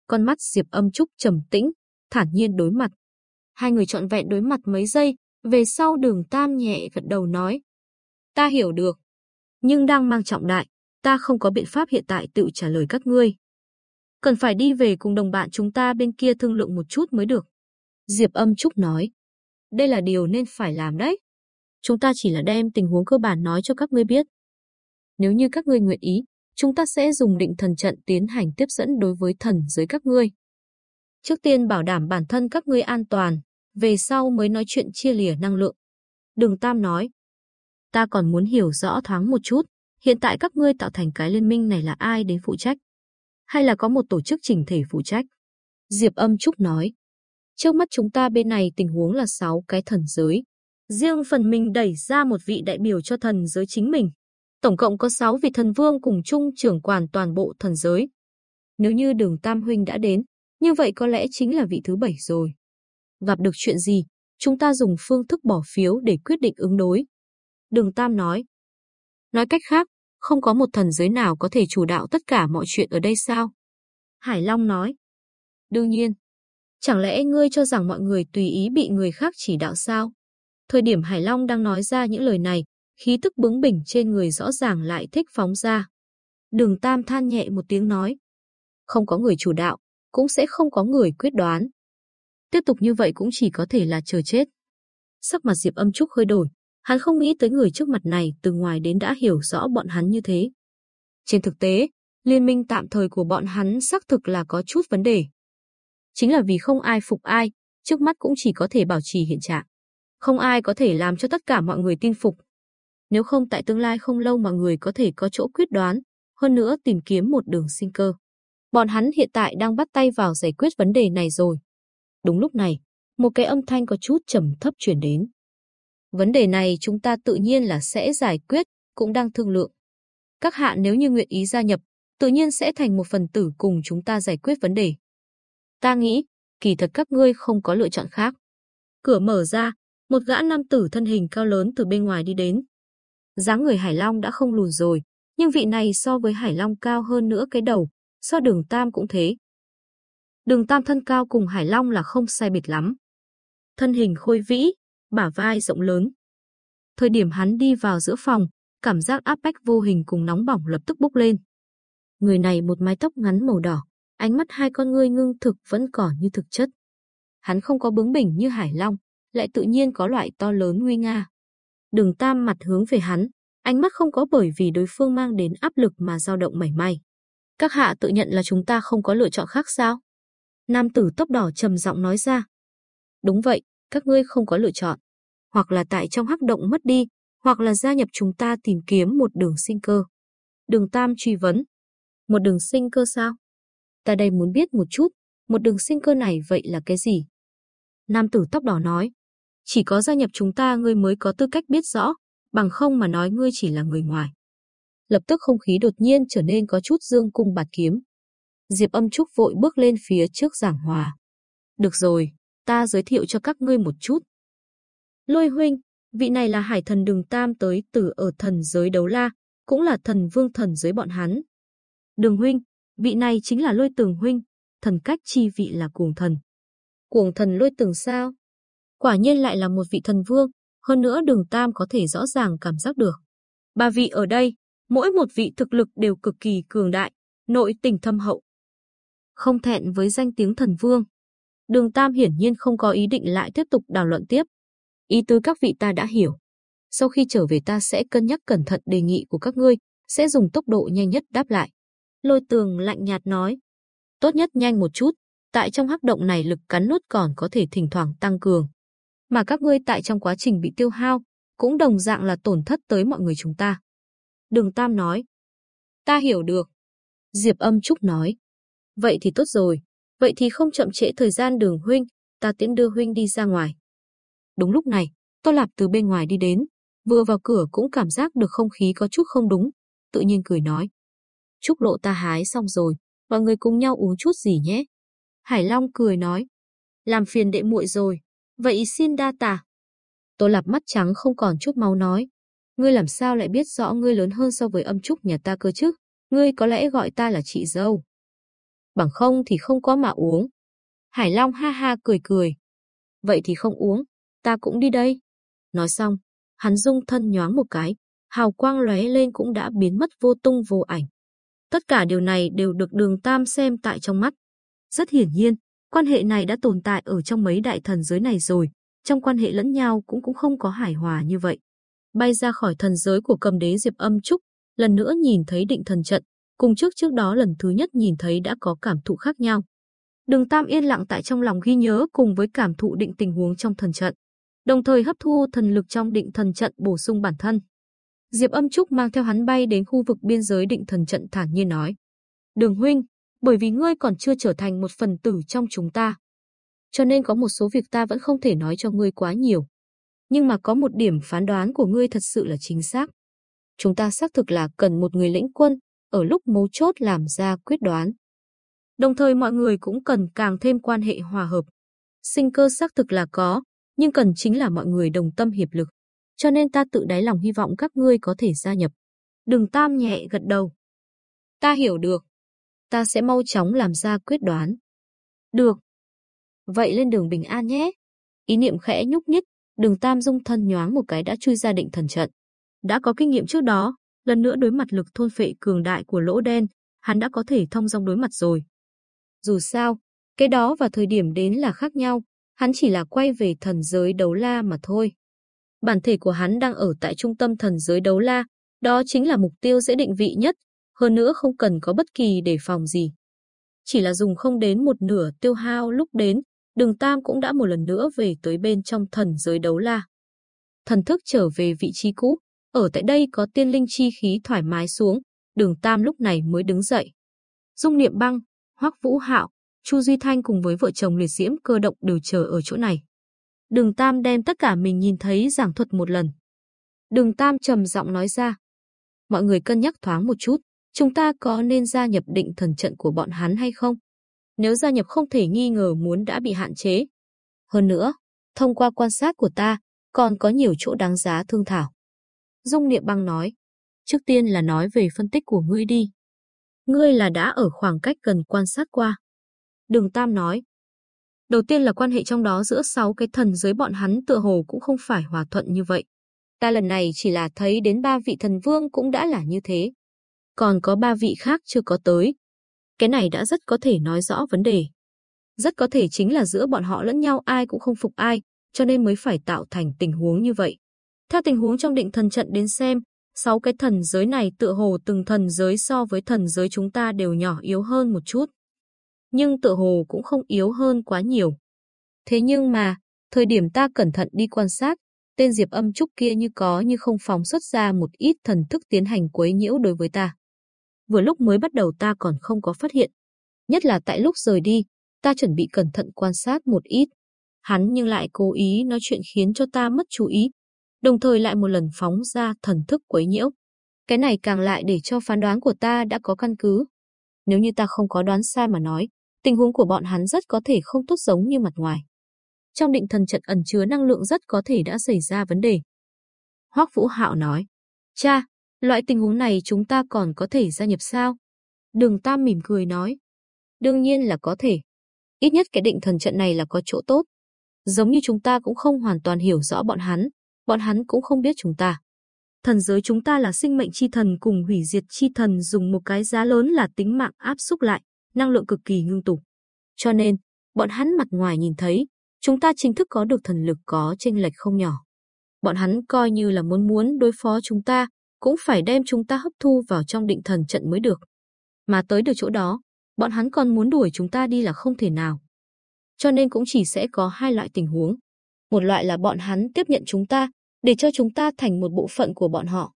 Con mắt Diệp âm trúc trầm tĩnh, thản nhiên đối mặt. Hai người trọn vẹn đối mặt mấy giây, về sau đường tam nhẹ gật đầu nói. Ta hiểu được, nhưng đang mang trọng đại, ta không có biện pháp hiện tại tự trả lời các ngươi. Cần phải đi về cùng đồng bạn chúng ta bên kia thương lượng một chút mới được. Diệp âm trúc nói. Đây là điều nên phải làm đấy. Chúng ta chỉ là đem tình huống cơ bản nói cho các ngươi biết. Nếu như các ngươi nguyện ý, chúng ta sẽ dùng định thần trận tiến hành tiếp dẫn đối với thần giới các ngươi. Trước tiên bảo đảm bản thân các ngươi an toàn, về sau mới nói chuyện chia lìa năng lượng. Đường Tam nói, ta còn muốn hiểu rõ thoáng một chút, hiện tại các ngươi tạo thành cái liên minh này là ai đến phụ trách? Hay là có một tổ chức chỉnh thể phụ trách? Diệp âm trúc nói, trước mắt chúng ta bên này tình huống là 6 cái thần giới. Riêng phần mình đẩy ra một vị đại biểu cho thần giới chính mình. Tổng cộng có 6 vị thần vương cùng chung trưởng quản toàn bộ thần giới. Nếu như đường Tam Huynh đã đến, như vậy có lẽ chính là vị thứ bảy rồi. Gặp được chuyện gì, chúng ta dùng phương thức bỏ phiếu để quyết định ứng đối. Đường Tam nói. Nói cách khác, không có một thần giới nào có thể chủ đạo tất cả mọi chuyện ở đây sao? Hải Long nói. Đương nhiên. Chẳng lẽ ngươi cho rằng mọi người tùy ý bị người khác chỉ đạo sao? Thời điểm Hải Long đang nói ra những lời này, khí tức bướng bỉnh trên người rõ ràng lại thích phóng ra. Đường Tam than nhẹ một tiếng nói. Không có người chủ đạo, cũng sẽ không có người quyết đoán. Tiếp tục như vậy cũng chỉ có thể là chờ chết. Sắc mặt Diệp Âm Trúc hơi đổi, hắn không nghĩ tới người trước mặt này từ ngoài đến đã hiểu rõ bọn hắn như thế. Trên thực tế, liên minh tạm thời của bọn hắn xác thực là có chút vấn đề. Chính là vì không ai phục ai, trước mắt cũng chỉ có thể bảo trì hiện trạng. Không ai có thể làm cho tất cả mọi người tin phục. Nếu không tại tương lai không lâu mà người có thể có chỗ quyết đoán, hơn nữa tìm kiếm một đường sinh cơ. Bọn hắn hiện tại đang bắt tay vào giải quyết vấn đề này rồi. Đúng lúc này, một cái âm thanh có chút trầm thấp chuyển đến. Vấn đề này chúng ta tự nhiên là sẽ giải quyết, cũng đang thương lượng. Các hạ nếu như nguyện ý gia nhập, tự nhiên sẽ thành một phần tử cùng chúng ta giải quyết vấn đề. Ta nghĩ, kỳ thật các ngươi không có lựa chọn khác. Cửa mở ra, một gã nam tử thân hình cao lớn từ bên ngoài đi đến dáng người Hải Long đã không lùn rồi, nhưng vị này so với Hải Long cao hơn nữa cái đầu, so đường Tam cũng thế. Đường Tam thân cao cùng Hải Long là không sai biệt lắm. Thân hình khôi vĩ, bả vai rộng lớn. Thời điểm hắn đi vào giữa phòng, cảm giác áp bách vô hình cùng nóng bỏng lập tức bốc lên. Người này một mái tóc ngắn màu đỏ, ánh mắt hai con ngươi ngưng thực vẫn còn như thực chất. Hắn không có bướng bỉnh như Hải Long, lại tự nhiên có loại to lớn nguy nga. Đường Tam mặt hướng về hắn, ánh mắt không có bởi vì đối phương mang đến áp lực mà dao động mảy may. Các hạ tự nhận là chúng ta không có lựa chọn khác sao? Nam tử tóc đỏ trầm giọng nói ra. Đúng vậy, các ngươi không có lựa chọn. Hoặc là tại trong hắc động mất đi, hoặc là gia nhập chúng ta tìm kiếm một đường sinh cơ. Đường Tam truy vấn. Một đường sinh cơ sao? Ta đây muốn biết một chút, một đường sinh cơ này vậy là cái gì? Nam tử tóc đỏ nói. Chỉ có gia nhập chúng ta ngươi mới có tư cách biết rõ, bằng không mà nói ngươi chỉ là người ngoài. Lập tức không khí đột nhiên trở nên có chút dương cung bạt kiếm. Diệp âm trúc vội bước lên phía trước giảng hòa. Được rồi, ta giới thiệu cho các ngươi một chút. Lôi huynh, vị này là hải thần đường tam tới từ ở thần giới đấu la, cũng là thần vương thần giới bọn hắn. Đường huynh, vị này chính là lôi tường huynh, thần cách chi vị là cuồng thần. Cuồng thần lôi tường sao? Quả nhiên lại là một vị thần vương, hơn nữa đường tam có thể rõ ràng cảm giác được. Ba vị ở đây, mỗi một vị thực lực đều cực kỳ cường đại, nội tình thâm hậu. Không thẹn với danh tiếng thần vương. Đường Tam hiển nhiên không có ý định lại tiếp tục đào luận tiếp. Ý tứ các vị ta đã hiểu. Sau khi trở về ta sẽ cân nhắc cẩn thận đề nghị của các ngươi, sẽ dùng tốc độ nhanh nhất đáp lại. Lôi tường lạnh nhạt nói. Tốt nhất nhanh một chút, tại trong hắc động này lực cắn nuốt còn có thể thỉnh thoảng tăng cường. Mà các ngươi tại trong quá trình bị tiêu hao, cũng đồng dạng là tổn thất tới mọi người chúng ta. Đường Tam nói. Ta hiểu được. Diệp âm Trúc nói. Vậy thì tốt rồi. Vậy thì không chậm trễ thời gian đường huynh, ta tiễn đưa huynh đi ra ngoài. Đúng lúc này, Tô Lạp từ bên ngoài đi đến, vừa vào cửa cũng cảm giác được không khí có chút không đúng, tự nhiên cười nói. Trúc lộ ta hái xong rồi, mọi người cùng nhau uống chút gì nhé. Hải Long cười nói. Làm phiền đệ muội rồi, vậy xin đa tà. Tô Lạp mắt trắng không còn chút máu nói. Ngươi làm sao lại biết rõ ngươi lớn hơn so với âm trúc nhà ta cơ chứ? Ngươi có lẽ gọi ta là chị dâu. Bằng không thì không có mà uống. Hải Long ha ha cười cười. Vậy thì không uống, ta cũng đi đây. Nói xong, hắn dung thân nhoáng một cái, hào quang lóe lên cũng đã biến mất vô tung vô ảnh. Tất cả điều này đều được đường Tam xem tại trong mắt. Rất hiển nhiên, quan hệ này đã tồn tại ở trong mấy đại thần giới này rồi, trong quan hệ lẫn nhau cũng cũng không có hài hòa như vậy. Bay ra khỏi thần giới của cầm đế Diệp âm trúc, lần nữa nhìn thấy định thần trận, cùng trước trước đó lần thứ nhất nhìn thấy đã có cảm thụ khác nhau. Đường Tam yên lặng tại trong lòng ghi nhớ cùng với cảm thụ định tình huống trong thần trận, đồng thời hấp thu thần lực trong định thần trận bổ sung bản thân. Diệp Âm Trúc mang theo hắn bay đến khu vực biên giới định thần trận thản nhiên nói. Đường huynh, bởi vì ngươi còn chưa trở thành một phần tử trong chúng ta. Cho nên có một số việc ta vẫn không thể nói cho ngươi quá nhiều. Nhưng mà có một điểm phán đoán của ngươi thật sự là chính xác. Chúng ta xác thực là cần một người lĩnh quân, ở lúc mấu chốt làm ra quyết đoán. Đồng thời mọi người cũng cần càng thêm quan hệ hòa hợp. Sinh cơ xác thực là có, nhưng cần chính là mọi người đồng tâm hiệp lực. Cho nên ta tự đáy lòng hy vọng các ngươi có thể gia nhập. Đừng tam nhẹ gật đầu. Ta hiểu được. Ta sẽ mau chóng làm ra quyết đoán. Được. Vậy lên đường bình an nhé. Ý niệm khẽ nhúc nhích, đường tam dung thân nhoáng một cái đã chui ra định thần trận. Đã có kinh nghiệm trước đó, lần nữa đối mặt lực thôn phệ cường đại của lỗ đen, hắn đã có thể thông dong đối mặt rồi. Dù sao, cái đó và thời điểm đến là khác nhau, hắn chỉ là quay về thần giới đấu la mà thôi. Bản thể của hắn đang ở tại trung tâm thần giới đấu la, đó chính là mục tiêu dễ định vị nhất, hơn nữa không cần có bất kỳ đề phòng gì. Chỉ là dùng không đến một nửa tiêu hao lúc đến, đường Tam cũng đã một lần nữa về tới bên trong thần giới đấu la. Thần thức trở về vị trí cũ, ở tại đây có tiên linh chi khí thoải mái xuống, đường Tam lúc này mới đứng dậy. Dung Niệm Băng, Hoắc Vũ Hạo, Chu Duy Thanh cùng với vợ chồng liệt diễm cơ động đều chờ ở chỗ này. Đường Tam đem tất cả mình nhìn thấy giảng thuật một lần. Đường Tam trầm giọng nói ra. Mọi người cân nhắc thoáng một chút, chúng ta có nên gia nhập định thần trận của bọn hắn hay không? Nếu gia nhập không thể nghi ngờ muốn đã bị hạn chế. Hơn nữa, thông qua quan sát của ta, còn có nhiều chỗ đáng giá thương thảo. Dung Niệm Băng nói, trước tiên là nói về phân tích của ngươi đi. Ngươi là đã ở khoảng cách gần quan sát qua. Đường Tam nói, đầu tiên là quan hệ trong đó giữa sáu cái thần giới bọn hắn tựa hồ cũng không phải hòa thuận như vậy. Ta lần này chỉ là thấy đến ba vị thần vương cũng đã là như thế. Còn có ba vị khác chưa có tới. Cái này đã rất có thể nói rõ vấn đề. Rất có thể chính là giữa bọn họ lẫn nhau ai cũng không phục ai, cho nên mới phải tạo thành tình huống như vậy. Theo tình huống trong định thần trận đến xem, sáu cái thần giới này tựa hồ từng thần giới so với thần giới chúng ta đều nhỏ yếu hơn một chút. Nhưng tựa hồ cũng không yếu hơn quá nhiều. Thế nhưng mà, thời điểm ta cẩn thận đi quan sát, tên Diệp âm trúc kia như có như không phóng xuất ra một ít thần thức tiến hành quấy nhiễu đối với ta. Vừa lúc mới bắt đầu ta còn không có phát hiện. Nhất là tại lúc rời đi, ta chuẩn bị cẩn thận quan sát một ít. Hắn nhưng lại cố ý nói chuyện khiến cho ta mất chú ý, đồng thời lại một lần phóng ra thần thức quấy nhiễu. Cái này càng lại để cho phán đoán của ta đã có căn cứ. Nếu như ta không có đoán sai mà nói, tình huống của bọn hắn rất có thể không tốt giống như mặt ngoài. Trong định thần trận ẩn chứa năng lượng rất có thể đã xảy ra vấn đề. Hoắc Vũ Hạo nói, cha, loại tình huống này chúng ta còn có thể gia nhập sao? Đường Tam mỉm cười nói, đương nhiên là có thể. Ít nhất cái định thần trận này là có chỗ tốt. Giống như chúng ta cũng không hoàn toàn hiểu rõ bọn hắn, bọn hắn cũng không biết chúng ta. Thần giới chúng ta là sinh mệnh chi thần cùng hủy diệt chi thần dùng một cái giá lớn là tính mạng áp xúc lại, năng lượng cực kỳ ngưng tụ. Cho nên, bọn hắn mặt ngoài nhìn thấy, chúng ta chính thức có được thần lực có chênh lệch không nhỏ. Bọn hắn coi như là muốn muốn đối phó chúng ta, cũng phải đem chúng ta hấp thu vào trong định thần trận mới được. Mà tới được chỗ đó, bọn hắn còn muốn đuổi chúng ta đi là không thể nào. Cho nên cũng chỉ sẽ có hai loại tình huống. Một loại là bọn hắn tiếp nhận chúng ta, để cho chúng ta thành một bộ phận của bọn họ.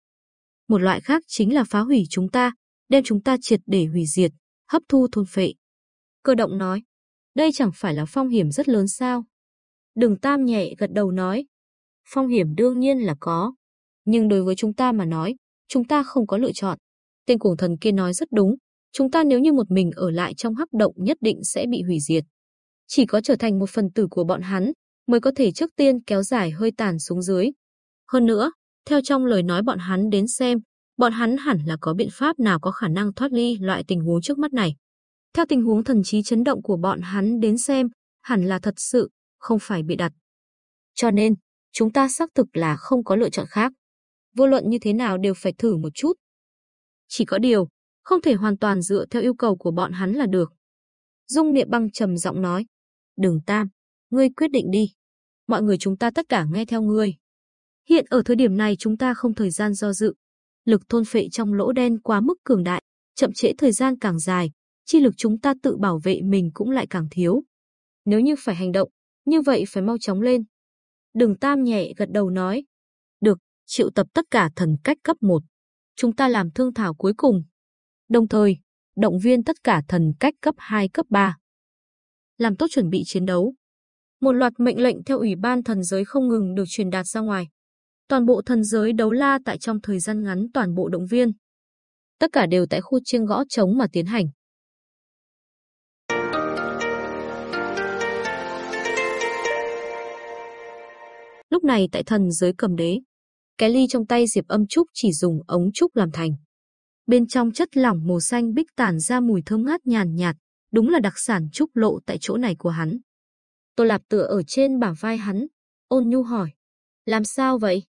Một loại khác chính là phá hủy chúng ta, đem chúng ta triệt để hủy diệt, hấp thu thôn phệ. Cơ động nói, đây chẳng phải là phong hiểm rất lớn sao? Đường Tam nhẹ gật đầu nói, phong hiểm đương nhiên là có, nhưng đối với chúng ta mà nói, chúng ta không có lựa chọn. Tên cuồng thần kia nói rất đúng, chúng ta nếu như một mình ở lại trong hắc động nhất định sẽ bị hủy diệt. Chỉ có trở thành một phần tử của bọn hắn, mới có thể trước tiên kéo dài hơi tàn xuống dưới. Hơn nữa, theo trong lời nói bọn hắn đến xem, bọn hắn hẳn là có biện pháp nào có khả năng thoát ly loại tình huống trước mắt này. Theo tình huống thần trí chấn động của bọn hắn đến xem, hẳn là thật sự, không phải bị đặt. Cho nên, chúng ta xác thực là không có lựa chọn khác. Vô luận như thế nào đều phải thử một chút. Chỉ có điều, không thể hoàn toàn dựa theo yêu cầu của bọn hắn là được. Dung Niệm Băng trầm giọng nói, "Đường Tam, ngươi quyết định đi. Mọi người chúng ta tất cả nghe theo ngươi." Hiện ở thời điểm này chúng ta không thời gian do dự. Lực thôn phệ trong lỗ đen quá mức cường đại, chậm trễ thời gian càng dài, chi lực chúng ta tự bảo vệ mình cũng lại càng thiếu. Nếu như phải hành động, như vậy phải mau chóng lên. Đường Tam nhẹ gật đầu nói. Triệu tập tất cả thần cách cấp 1. Chúng ta làm thương thảo cuối cùng. Đồng thời, động viên tất cả thần cách cấp 2 cấp 3. Làm tốt chuẩn bị chiến đấu. Một loạt mệnh lệnh theo Ủy ban thần giới không ngừng được truyền đạt ra ngoài. Toàn bộ thần giới đấu la tại trong thời gian ngắn toàn bộ động viên. Tất cả đều tại khu chiêng gõ trống mà tiến hành. Lúc này tại thần giới cầm đế, cái ly trong tay Diệp Âm Trúc chỉ dùng ống trúc làm thành. Bên trong chất lỏng màu xanh bích tản ra mùi thơm ngát nhàn nhạt, đúng là đặc sản trúc lộ tại chỗ này của hắn. Tô Lạp tựa ở trên bả vai hắn, ôn nhu hỏi, làm sao vậy?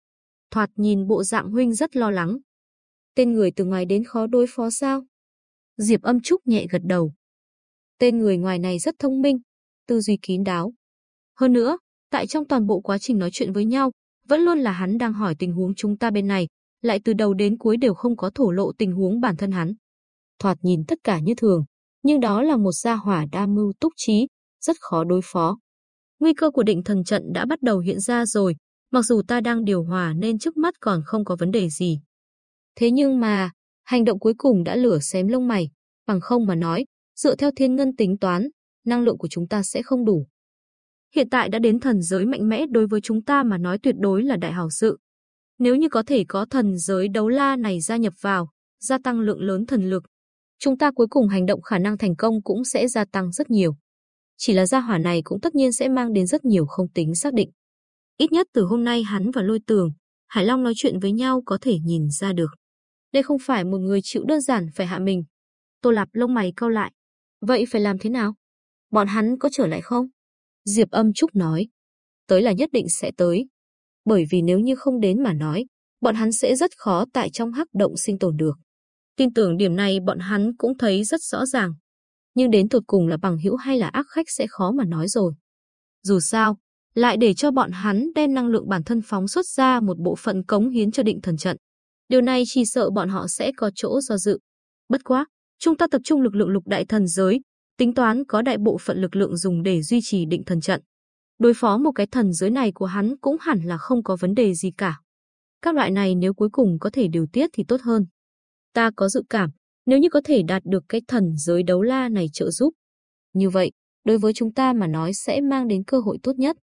Thoạt nhìn bộ dạng huynh rất lo lắng. Tên người từ ngoài đến khó đối phó sao? Diệp âm trúc nhẹ gật đầu. Tên người ngoài này rất thông minh, tư duy kín đáo. Hơn nữa, tại trong toàn bộ quá trình nói chuyện với nhau, vẫn luôn là hắn đang hỏi tình huống chúng ta bên này, lại từ đầu đến cuối đều không có thổ lộ tình huống bản thân hắn. Thoạt nhìn tất cả như thường, nhưng đó là một gia hỏa đa mưu túc trí, rất khó đối phó. Nguy cơ của định thần trận đã bắt đầu hiện ra rồi, mặc dù ta đang điều hòa nên trước mắt còn không có vấn đề gì. Thế nhưng mà, hành động cuối cùng đã lửa xém lông mày, bằng không mà nói, dựa theo thiên ngân tính toán, năng lượng của chúng ta sẽ không đủ. Hiện tại đã đến thần giới mạnh mẽ đối với chúng ta mà nói tuyệt đối là đại hảo sự. Nếu như có thể có thần giới đấu la này gia nhập vào, gia tăng lượng lớn thần lực, chúng ta cuối cùng hành động khả năng thành công cũng sẽ gia tăng rất nhiều. Chỉ là gia hỏa này cũng tất nhiên sẽ mang đến rất nhiều không tính xác định. Ít nhất từ hôm nay hắn và lôi tường, Hải Long nói chuyện với nhau có thể nhìn ra được. Đây không phải một người chịu đơn giản phải hạ mình. Tô Lạp lông mày cau lại. Vậy phải làm thế nào? Bọn hắn có trở lại không? Diệp âm trúc nói. Tới là nhất định sẽ tới. Bởi vì nếu như không đến mà nói, bọn hắn sẽ rất khó tại trong hắc động sinh tồn được. Tin tưởng điểm này bọn hắn cũng thấy rất rõ ràng. Nhưng đến tột cùng là bằng hữu hay là ác khách sẽ khó mà nói rồi. Dù sao, lại để cho bọn hắn đem năng lượng bản thân phóng xuất ra một bộ phận cống hiến cho định thần trận. Điều này chỉ sợ bọn họ sẽ có chỗ do dự. Bất quá, chúng ta tập trung lực lượng lục đại thần giới, tính toán có đại bộ phận lực lượng dùng để duy trì định thần trận. Đối phó một cái thần giới này của hắn cũng hẳn là không có vấn đề gì cả. Các loại này nếu cuối cùng có thể điều tiết thì tốt hơn. Ta có dự cảm, nếu như có thể đạt được cái thần giới đấu la này trợ giúp. Như vậy, đối với chúng ta mà nói sẽ mang đến cơ hội tốt nhất.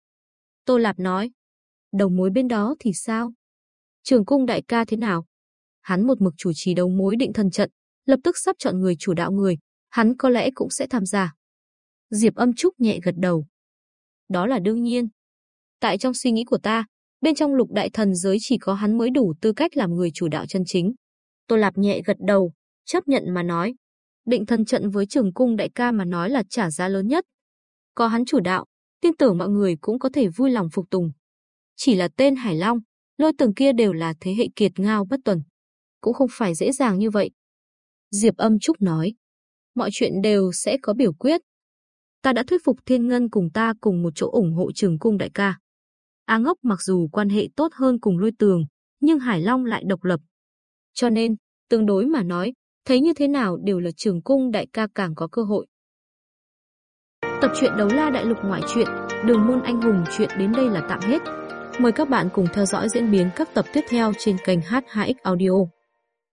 Tô Lạp nói, đầu mối bên đó thì sao? Trường cung đại ca thế nào? Hắn một mực chủ trì đầu mối định thần trận, lập tức sắp chọn người chủ đạo người, hắn có lẽ cũng sẽ tham gia. Diệp âm trúc nhẹ gật đầu. Đó là đương nhiên. Tại trong suy nghĩ của ta, bên trong lục đại thần giới chỉ có hắn mới đủ tư cách làm người chủ đạo chân chính. Tô Lạp nhẹ gật đầu, chấp nhận mà nói. Định thần trận với trường cung đại ca mà nói là trả giá lớn nhất. Có hắn chủ đạo, tin tưởng mọi người cũng có thể vui lòng phục tùng. Chỉ là tên Hải Long, lôi tường kia đều là thế hệ kiệt ngao bất tuần. Cũng không phải dễ dàng như vậy. Diệp âm trúc nói mọi chuyện đều sẽ có biểu quyết. Ta đã thuyết phục Thiên Ngân cùng ta cùng một chỗ ủng hộ trường cung đại ca. A ngốc mặc dù quan hệ tốt hơn cùng lôi tường, nhưng Hải Long lại độc lập. Cho nên, tương đối mà nói, thấy như thế nào đều là trường cung đại ca càng có cơ hội. Tập truyện đấu la đại lục ngoại truyện, đường môn anh hùng chuyện đến đây là tạm hết. Mời các bạn cùng theo dõi diễn biến các tập tiếp theo trên kênh H2X Audio.